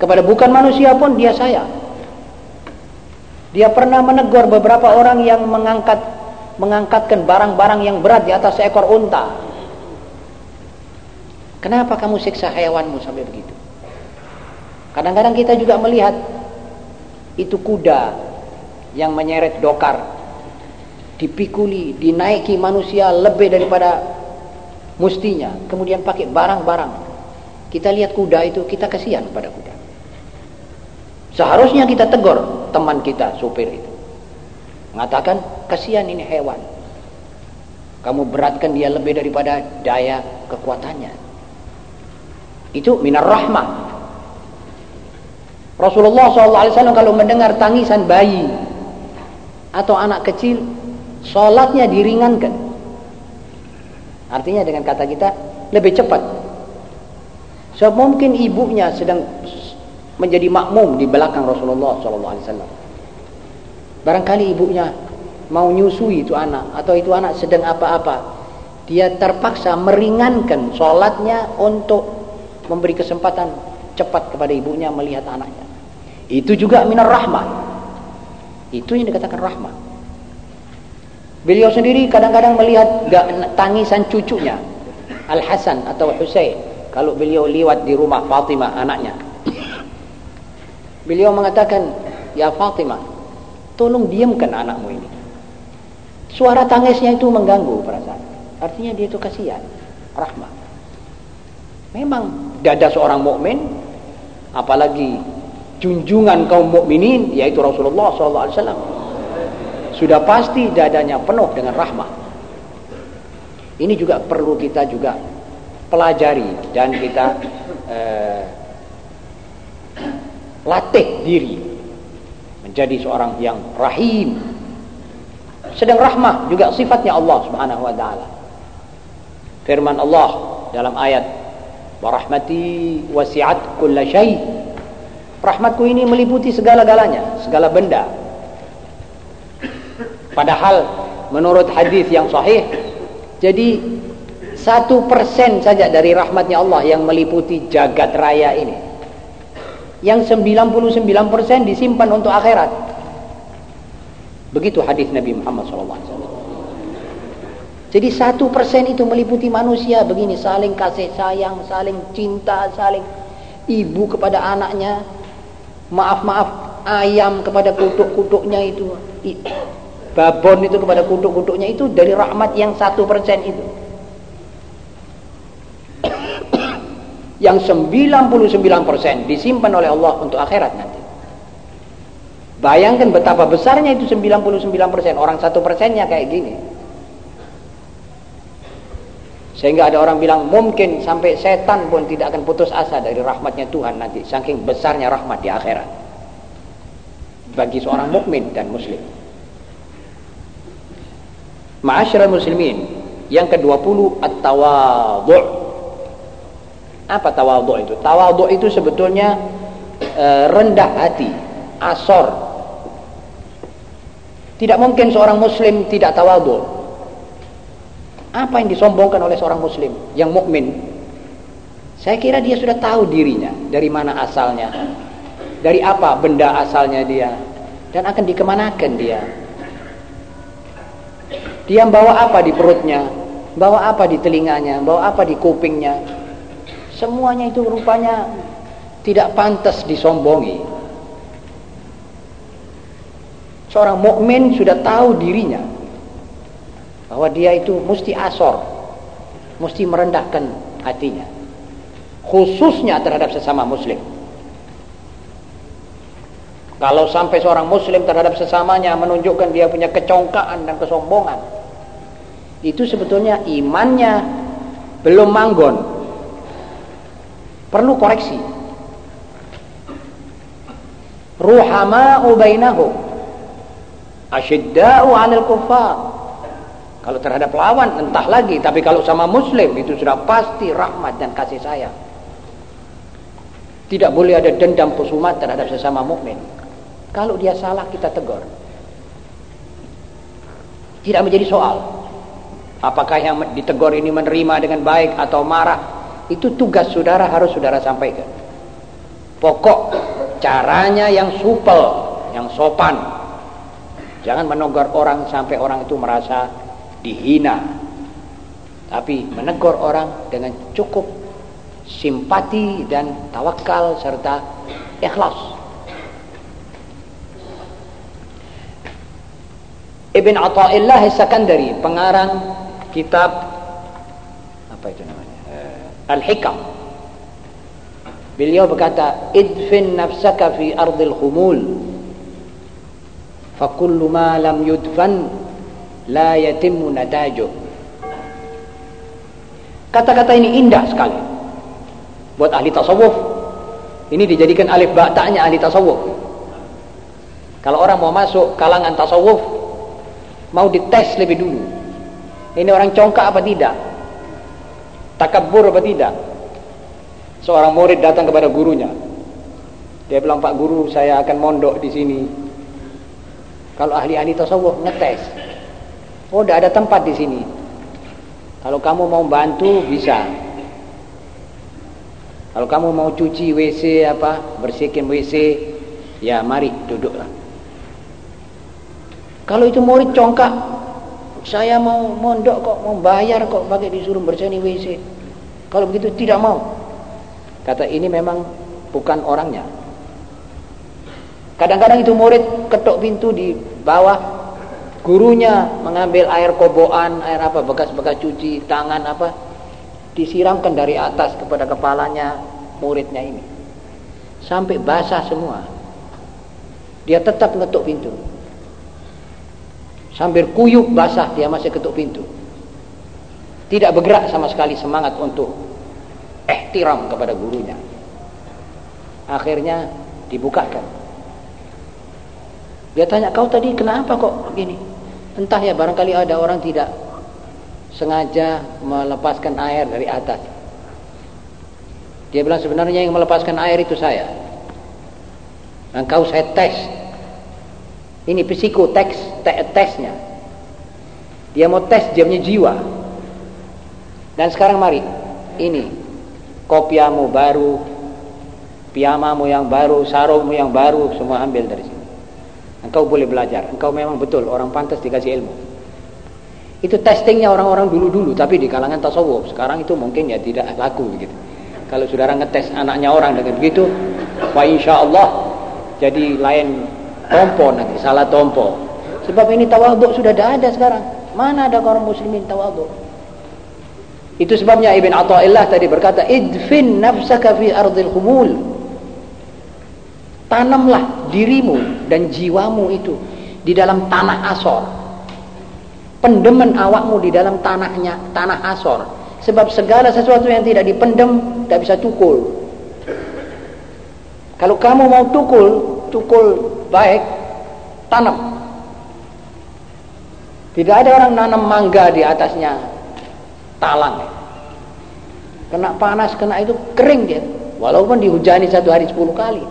kepada bukan manusia pun dia sayang. Dia pernah menegur beberapa orang yang mengangkat mengangkatkan barang-barang yang berat di atas seekor unta. Kenapa kamu siksa hewanmu sampai begitu? Kadang-kadang kita juga melihat itu kuda yang menyeret dokar dipikuli, dinaiki manusia lebih daripada mustinya, kemudian pakai barang-barang. Kita lihat kuda itu, kita kasihan pada kuda. Seharusnya kita tegur teman kita supir itu. Mengatakan kasihan ini hewan. Kamu beratkan dia lebih daripada daya kekuatannya. Itu minar rahmah. Rasulullah SAW kalau mendengar tangisan bayi atau anak kecil, sholatnya diringankan. Artinya dengan kata kita lebih cepat. So mungkin ibunya sedang menjadi makmum di belakang Rasulullah SAW. Barangkali ibunya mau nyusui itu anak atau itu anak sedang apa-apa, dia terpaksa meringankan sholatnya untuk memberi kesempatan cepat kepada ibunya melihat anaknya. Itu juga minar rahmah. Itu yang dikatakan rahmah. Beliau sendiri kadang-kadang melihat tangisan cucunya Al Hasan atau Husain kalau beliau liwat di rumah Fatimah anaknya Beliau mengatakan, "Ya Fatimah, tolong diamkan anakmu ini." Suara tangisnya itu mengganggu perasaan. Artinya dia itu kasihan, rahmat. Memang dada seorang mukmin apalagi junjungan kaum mukminin yaitu Rasulullah SAW sudah pasti dadanya penuh dengan rahmat. Ini juga perlu kita juga pelajari dan kita eh, latih diri menjadi seorang yang rahim. Sedang rahmah juga sifatnya Allah Subhanahu wa taala. Firman Allah dalam ayat wa rahmati wasi'at kulla syai. Rahmatku ini meliputi segala-galanya segala benda. Padahal menurut hadis yang sahih jadi satu persen saja dari rahmatnya Allah yang meliputi jagat raya ini yang 99% disimpan untuk akhirat. Begitu hadis Nabi Muhammad SAW. Jadi satu persen itu meliputi manusia begini saling kasih sayang, saling cinta, saling ibu kepada anaknya, maaf maaf ayam kepada kutuk-kutuknya itu, babon itu kepada kutuk-kutuknya itu dari rahmat yang satu persen itu. Yang 99% disimpan oleh Allah untuk akhirat nanti. Bayangkan betapa besarnya itu 99%. Orang satu persennya kayak gini. Sehingga ada orang bilang mungkin sampai setan pun tidak akan putus asa dari rahmatnya Tuhan nanti. Saking besarnya rahmat di akhirat. Bagi seorang mukmin dan muslim. Ma'asyiral muslimin. Yang ke-20 at-tawadhu'. Apa tawadhu' itu? Tawadhu' itu sebetulnya e, rendah hati, asor. Tidak mungkin seorang muslim tidak tawadhu'. Apa yang disombongkan oleh seorang muslim yang mukmin? Saya kira dia sudah tahu dirinya, dari mana asalnya, dari apa benda asalnya dia, dan akan dikemanakan dia. Dia bawa apa di perutnya, bawa apa di telinganya, bawa apa di kupingnya. Semuanya itu rupanya tidak pantas disombongi. Seorang mukmin sudah tahu dirinya bahwa dia itu mesti asor, mesti merendahkan hatinya, khususnya terhadap sesama muslim. Kalau sampai seorang muslim terhadap sesamanya menunjukkan dia punya kecongkaan dan kesombongan, itu sebetulnya imannya belum manggon. Perlu koreksi. Ruhama'u bainahum. Asyidda'u 'alal kuffar. Kalau terhadap lawan entah lagi, tapi kalau sama muslim itu sudah pasti rahmat dan kasih sayang. Tidak boleh ada dendam pusumat terhadap sesama mukmin. Kalau dia salah kita tegur. Tidak menjadi soal. Apakah yang ditegur ini menerima dengan baik atau marah? Itu tugas saudara harus saudara sampaikan. Pokok caranya yang supel, yang sopan. Jangan menegur orang sampai orang itu merasa dihina. Tapi menegur orang dengan cukup simpati dan tawakal serta ikhlas. Ibn Atta'illah Sakandari pengarang kitab apa itu namanya Al-Hikam beliau berkata idfin nafsaka fi ardil khumul fa kullu ma lam yudfan la yatimmu natajuh. Kata-kata ini indah sekali. Buat ahli tasawuf. Ini dijadikan alif ba'ta'nya ahli tasawuf. Kalau orang mau masuk kalangan tasawuf mau dites lebih dulu. Ini orang congkak apa tidak? Takabur apa tidak? Seorang murid datang kepada gurunya. Dia bilang, Pak Guru, saya akan mondok di sini. Kalau ahli-ahli tasawuf ngetes. Oh, tidak ada tempat di sini. Kalau kamu mau bantu, bisa. Kalau kamu mau cuci WC apa, bersihkan WC, ya mari duduklah. Kalau itu murid congkak, saya mau mondok kok, mau bayar kok pakai disuruh bersihin WC. Kalau begitu tidak mau. Kata ini memang bukan orangnya. Kadang-kadang itu murid ketok pintu di bawah, gurunya mengambil air koboan, air apa bekas-bekas cuci tangan apa, disiramkan dari atas kepada kepalanya muridnya ini. Sampai basah semua. Dia tetap ngetuk pintu sambil kuyuk basah dia masih ketuk pintu. Tidak bergerak sama sekali semangat untuk ihtiram kepada gurunya. Akhirnya dibukakan. Dia tanya kau tadi kenapa kok begini? Entah ya barangkali ada orang tidak sengaja melepaskan air dari atas. Dia bilang sebenarnya yang melepaskan air itu saya. Dan kau saya tes. Ini psikotes te tesnya. Dia mau tes dia punya jiwa. Dan sekarang mari, ini kopiamu baru, piyamamu yang baru, sarungmu yang baru, semua ambil dari sini. Engkau boleh belajar. Engkau memang betul orang pantas dikasih ilmu. Itu testingnya orang-orang dulu-dulu, tapi di kalangan tasawuf sekarang itu mungkin ya tidak laku begitu. Kalau saudara ngetes anaknya orang dengan begitu, wah insya Allah jadi lain tompo nanti salah tompo sebab ini tawaduk sudah ada sekarang mana ada orang muslimin tawaduk Itu sebabnya Ibn Atta'illah tadi berkata, Idfin nafsaka fi ardil humul. Tanamlah dirimu dan jiwamu itu di dalam tanah asor. Pendemen awakmu di dalam tanahnya, tanah asor. Sebab segala sesuatu yang tidak dipendem, tidak bisa tukul. Kalau kamu mau tukul, tukul baik, tanam. Tidak ada orang nanam mangga di atasnya talang. Kena panas, kena itu kering dia. Walaupun dihujani satu hari sepuluh kali.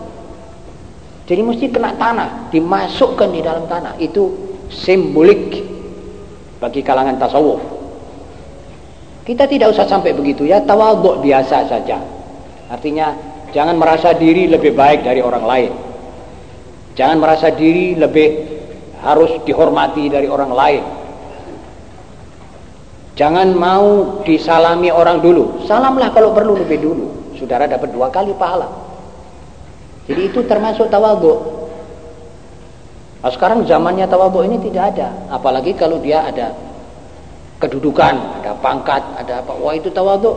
Jadi mesti kena tanah, dimasukkan di dalam tanah. Itu simbolik bagi kalangan tasawuf. Kita tidak usah sampai begitu ya, tawaduk biasa saja. Artinya jangan merasa diri lebih baik dari orang lain. Jangan merasa diri lebih harus dihormati dari orang lain. Jangan mau disalami orang dulu. Salamlah kalau perlu lebih dulu. Saudara dapat dua kali pahala. Jadi itu termasuk tawaduk. Nah, sekarang zamannya tawaduk ini tidak ada. Apalagi kalau dia ada kedudukan, ada pangkat, ada apa. Wah itu tawaduk.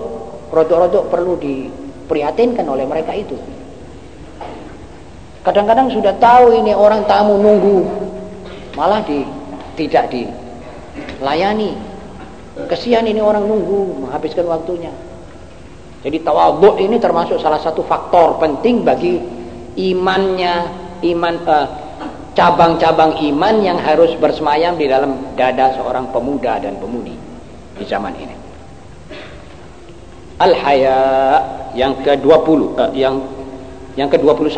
Rodok-rodok perlu diprihatinkan oleh mereka itu. Kadang-kadang sudah tahu ini orang tamu nunggu. Malah di, tidak dilayani Kesian ini orang nunggu menghabiskan waktunya. Jadi tawadhu ini termasuk salah satu faktor penting bagi imannya, iman eh, cabang-cabang iman yang harus bersemayam di dalam dada seorang pemuda dan pemudi di zaman ini. Al-haya yang ke-20 uh, yang yang ke-21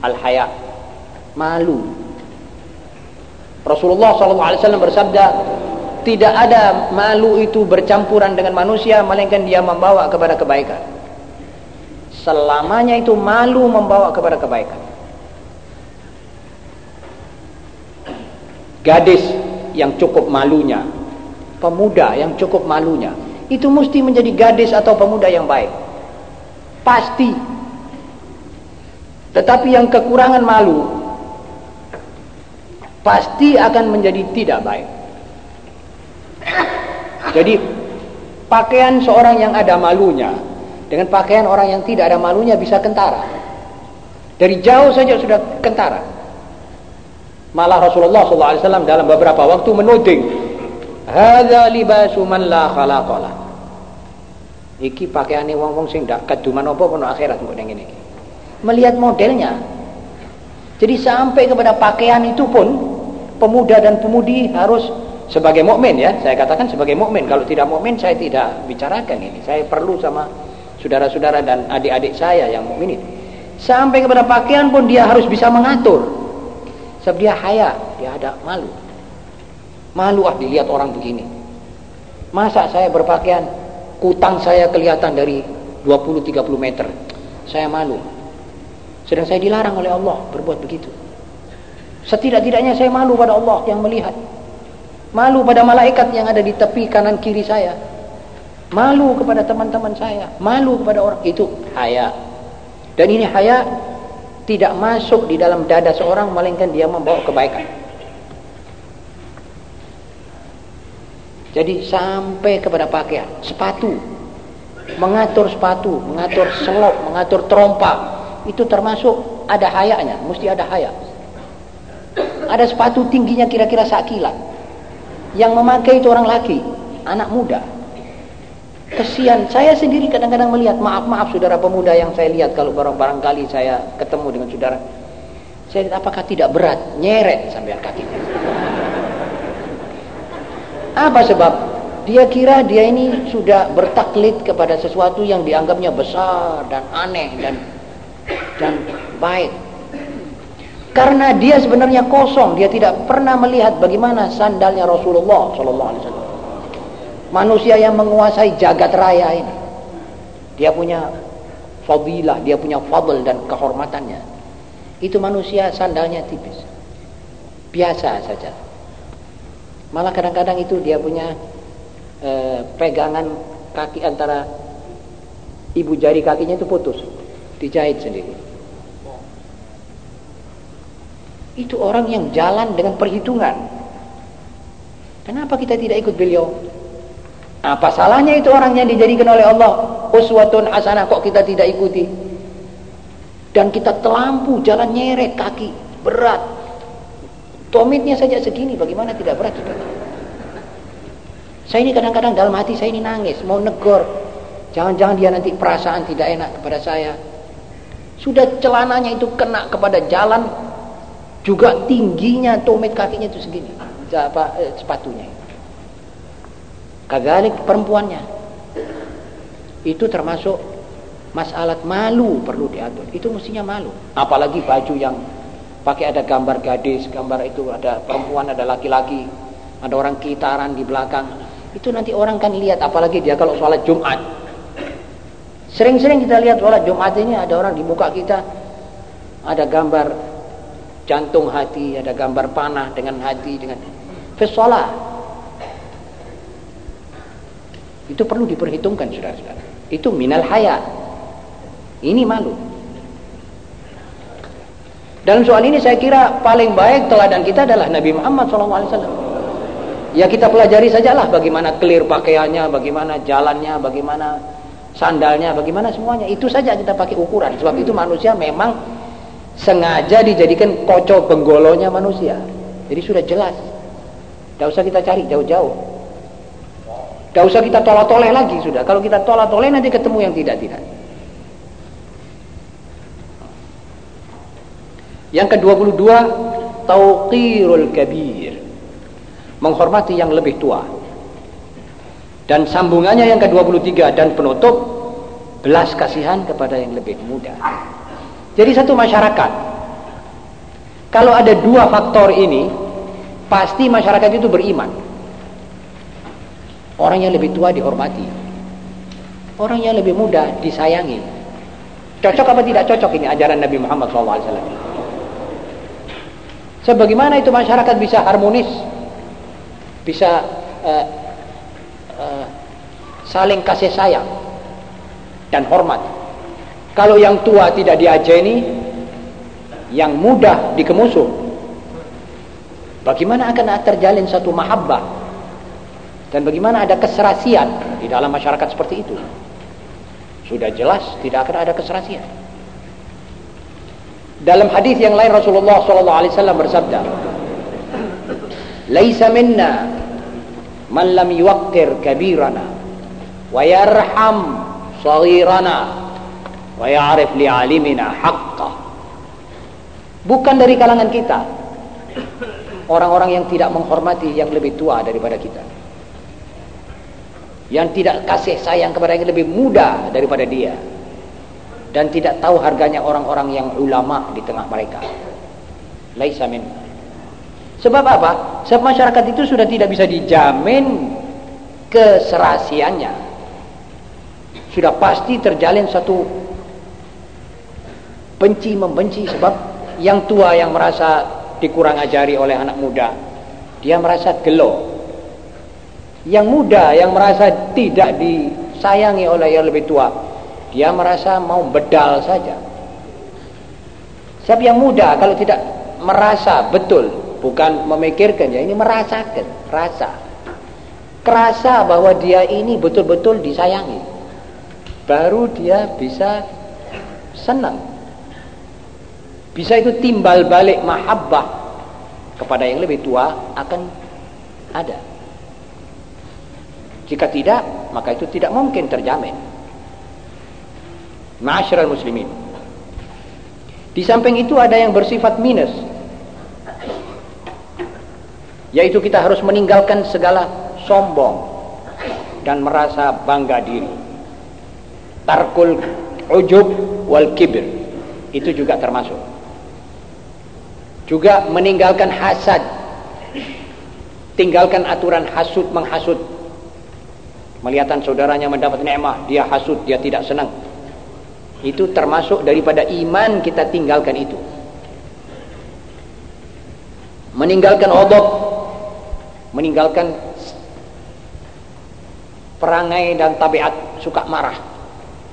al-haya malu. Rasulullah SAW bersabda tidak ada malu itu bercampuran dengan manusia melainkan dia membawa kepada kebaikan. Selamanya itu malu membawa kepada kebaikan. Gadis yang cukup malunya pemuda yang cukup malunya itu mesti menjadi gadis atau pemuda yang baik. Pasti. Tetapi yang kekurangan malu pasti akan menjadi tidak baik jadi pakaian seorang yang ada malunya dengan pakaian orang yang tidak ada malunya bisa kentara. Dari jauh saja sudah kentara. Malah Rasulullah SAW dalam beberapa waktu menuding, "Hadza libasu man la khalaqala." Iki pakaiane wong-wong sing ndak kaduman apa pun akhirat kok ning ngene Melihat modelnya. Jadi sampai kepada pakaian itu pun pemuda dan pemudi harus sebagai mukmin ya. Saya katakan sebagai mukmin. Kalau tidak mukmin saya tidak bicarakan ini. Saya perlu sama saudara-saudara dan adik-adik saya yang mukmin ini. Sampai kepada pakaian pun dia harus bisa mengatur. Sebab dia haya dia ada malu. Malu ah dilihat orang begini. Masa saya berpakaian kutang saya kelihatan dari 20-30 meter. Saya malu. Sedang saya dilarang oleh Allah berbuat begitu setidak-tidaknya saya malu pada Allah yang melihat Malu pada malaikat yang ada di tepi kanan kiri saya. Malu kepada teman-teman saya. Malu kepada orang. Itu haya. Dan ini haya tidak masuk di dalam dada seorang melainkan dia membawa kebaikan. Jadi sampai kepada pakaian, sepatu, mengatur sepatu, mengatur selop, mengatur trompa, itu termasuk ada hayanya, mesti ada haya. Ada sepatu tingginya kira-kira sakilan yang memakai itu orang laki anak muda. Kesian. Saya sendiri kadang-kadang melihat maaf-maaf saudara pemuda yang saya lihat kalau barang-barangkali saya ketemu dengan saudara. Saya lihat apakah tidak berat? Nyeret sampai kakinya apa sebab? Dia kira dia ini sudah bertaklid kepada sesuatu yang dianggapnya besar dan aneh dan dan baik karena dia sebenarnya kosong, dia tidak pernah melihat bagaimana sandalnya Rasulullah sallallahu alaihi wasallam. Manusia yang menguasai jagat raya ini. Dia punya fadilah, dia punya fadl dan kehormatannya. Itu manusia sandalnya tipis. Biasa saja. Malah kadang-kadang itu dia punya eh, pegangan kaki antara ibu jari kakinya itu putus, dijahit sendiri. Itu orang yang jalan dengan perhitungan. Kenapa kita tidak ikut beliau? Apa salahnya itu orang yang dijadikan oleh Allah uswatun hasanah kok kita tidak ikuti? Dan kita telampu jalan nyeret kaki berat. Tomitnya saja segini bagaimana tidak berat juga? Saya ini kadang-kadang dalam hati saya ini nangis, mau negor. Jangan-jangan dia nanti perasaan tidak enak kepada saya. Sudah celananya itu kena kepada jalan, juga tingginya tumit kakinya itu segini, apa eh, sepatunya. Kagalik perempuannya. Itu termasuk masalah malu perlu diatur. Itu mestinya malu. Apalagi baju yang pakai ada gambar gadis, gambar itu ada perempuan, ada laki-laki, ada orang kitaran di belakang. Itu nanti orang kan lihat apalagi dia kalau sholat Jumat. Sering-sering kita lihat sholat Jumat ini ada orang di muka kita ada gambar jantung hati, ada gambar panah dengan hati dengan Fesolah Itu perlu diperhitungkan saudara-saudara. Itu minal haya. Ini malu. Dalam soal ini saya kira paling baik teladan kita adalah Nabi Muhammad SAW. Ya kita pelajari sajalah bagaimana clear pakaiannya, bagaimana jalannya, bagaimana sandalnya, bagaimana semuanya. Itu saja kita pakai ukuran. Sebab itu manusia memang sengaja dijadikan kocok benggolonya manusia. Jadi sudah jelas. Tidak usah kita cari jauh-jauh. Gak usah kita tolak-toleh lagi sudah. Kalau kita tolak-toleh nanti ketemu yang tidak-tidak. Yang ke-22 tauqirul kabir. Menghormati yang lebih tua. Dan sambungannya yang ke-23 dan penutup belas kasihan kepada yang lebih muda. Jadi satu masyarakat kalau ada dua faktor ini pasti masyarakat itu beriman. Orang yang lebih tua dihormati. Orang yang lebih muda disayangi. Cocok apa tidak cocok ini ajaran Nabi Muhammad SAW? Sebagaimana itu masyarakat bisa harmonis, bisa uh, uh, saling kasih sayang dan hormat. Kalau yang tua tidak diajeni, yang muda dikemusuh. Bagaimana akan terjalin satu mahabbah dan bagaimana ada keserasian di dalam masyarakat seperti itu? Sudah jelas tidak akan ada keserasian. Dalam hadis yang lain Rasulullah wasallam bersabda, "Laisa minna man lam yuwaqqir kabirana wa yarham saghirana wa ya'rif li'alimina haqqa." Bukan dari kalangan kita. Orang-orang yang tidak menghormati yang lebih tua daripada kita. Yang tidak kasih sayang kepada yang lebih muda daripada dia. Dan tidak tahu harganya orang-orang yang ulama di tengah mereka. Laisa min sebab apa? sebab masyarakat itu sudah tidak bisa dijamin keserasiannya sudah pasti terjalin satu benci membenci sebab yang tua yang merasa dikurang ajari oleh anak muda dia merasa gelo. Yang muda yang merasa tidak disayangi oleh yang lebih tua dia merasa mau bedal saja. Siapa yang muda kalau tidak merasa betul bukan memikirkan ya ini merasakan rasa. Kerasa bahwa dia ini betul-betul disayangi. Baru dia bisa senang bisa itu timbal balik mahabbah kepada yang lebih tua akan ada jika tidak, maka itu tidak mungkin terjamin. Ma'asyiral muslimin. Di samping itu ada yang bersifat minus. Yaitu kita harus meninggalkan segala sombong dan merasa bangga diri. Tarkul ujub wal kibir. Itu juga termasuk. Juga meninggalkan hasad. Tinggalkan aturan hasud menghasut Melihatan saudaranya mendapat nikmat, dia hasud, dia tidak senang. Itu termasuk daripada iman kita tinggalkan itu. Meninggalkan odok, meninggalkan perangai dan tabiat suka marah.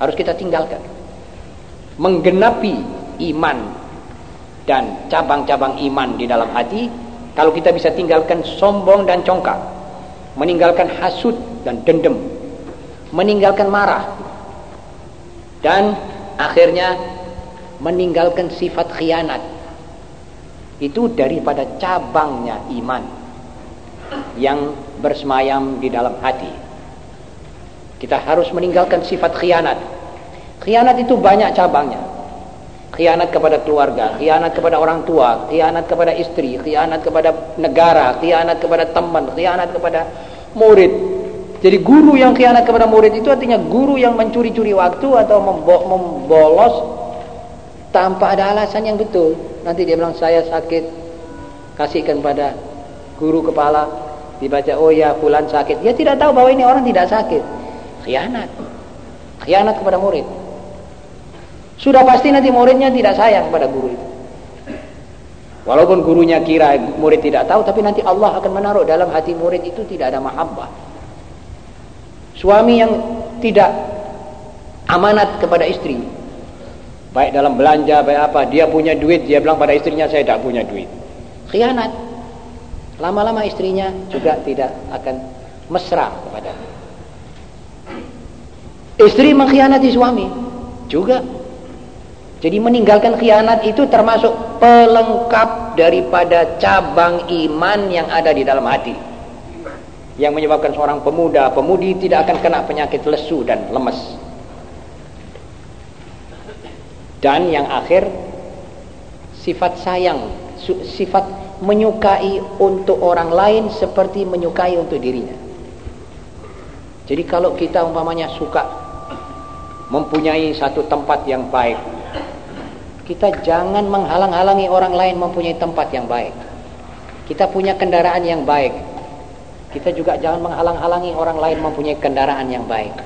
Harus kita tinggalkan. Menggenapi iman dan cabang-cabang iman di dalam hati kalau kita bisa tinggalkan sombong dan congkak meninggalkan hasud dan dendam. Meninggalkan marah. Dan akhirnya meninggalkan sifat khianat. Itu daripada cabangnya iman yang bersemayam di dalam hati. Kita harus meninggalkan sifat khianat. Khianat itu banyak cabangnya. Khianat kepada keluarga, khianat kepada orang tua, khianat kepada istri, khianat kepada negara, khianat kepada teman, khianat kepada murid. Jadi guru yang khianat kepada murid itu artinya guru yang mencuri-curi waktu atau membolos tanpa ada alasan yang betul. Nanti dia bilang saya sakit, kasihkan pada guru kepala, dibaca oh ya fulan sakit. Dia tidak tahu bahwa ini orang tidak sakit. Khianat. Khianat kepada murid. Sudah pasti nanti muridnya tidak sayang pada guru itu. Walaupun gurunya kira murid tidak tahu, tapi nanti Allah akan menaruh dalam hati murid itu tidak ada mahabbah. Suami yang tidak amanat kepada istri, baik dalam belanja, baik apa, dia punya duit, dia bilang pada istrinya saya tidak punya duit. Khianat. Lama-lama istrinya juga tidak akan mesra kepada Istri mengkhianati suami juga jadi meninggalkan khianat itu termasuk pelengkap daripada cabang iman yang ada di dalam hati. Yang menyebabkan seorang pemuda, pemudi tidak akan kena penyakit lesu dan lemes. Dan yang akhir, sifat sayang, sifat menyukai untuk orang lain seperti menyukai untuk dirinya. Jadi kalau kita umpamanya suka mempunyai satu tempat yang baik, kita jangan menghalang-halangi orang lain mempunyai tempat yang baik. Kita punya kendaraan yang baik. Kita juga jangan menghalang-halangi orang lain mempunyai kendaraan yang baik.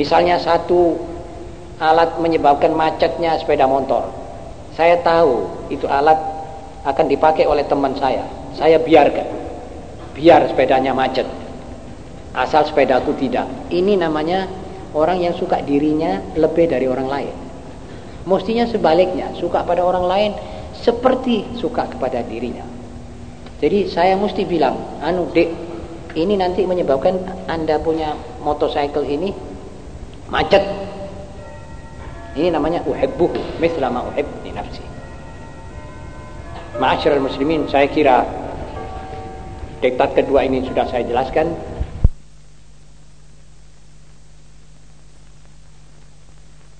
Misalnya satu alat menyebabkan macetnya sepeda motor. Saya tahu itu alat akan dipakai oleh teman saya. Saya biarkan. Biar sepedanya macet. Asal sepedaku tidak. Ini namanya orang yang suka dirinya lebih dari orang lain. Mestinya sebaliknya, suka pada orang lain seperti suka kepada dirinya. Jadi saya mesti bilang, anu dek, ini nanti menyebabkan anda punya motorcycle ini macet. Ini namanya uhibbuhu, mithla ma uhib di nafsi. Ma'asyiral muslimin, saya kira diktat kedua ini sudah saya jelaskan.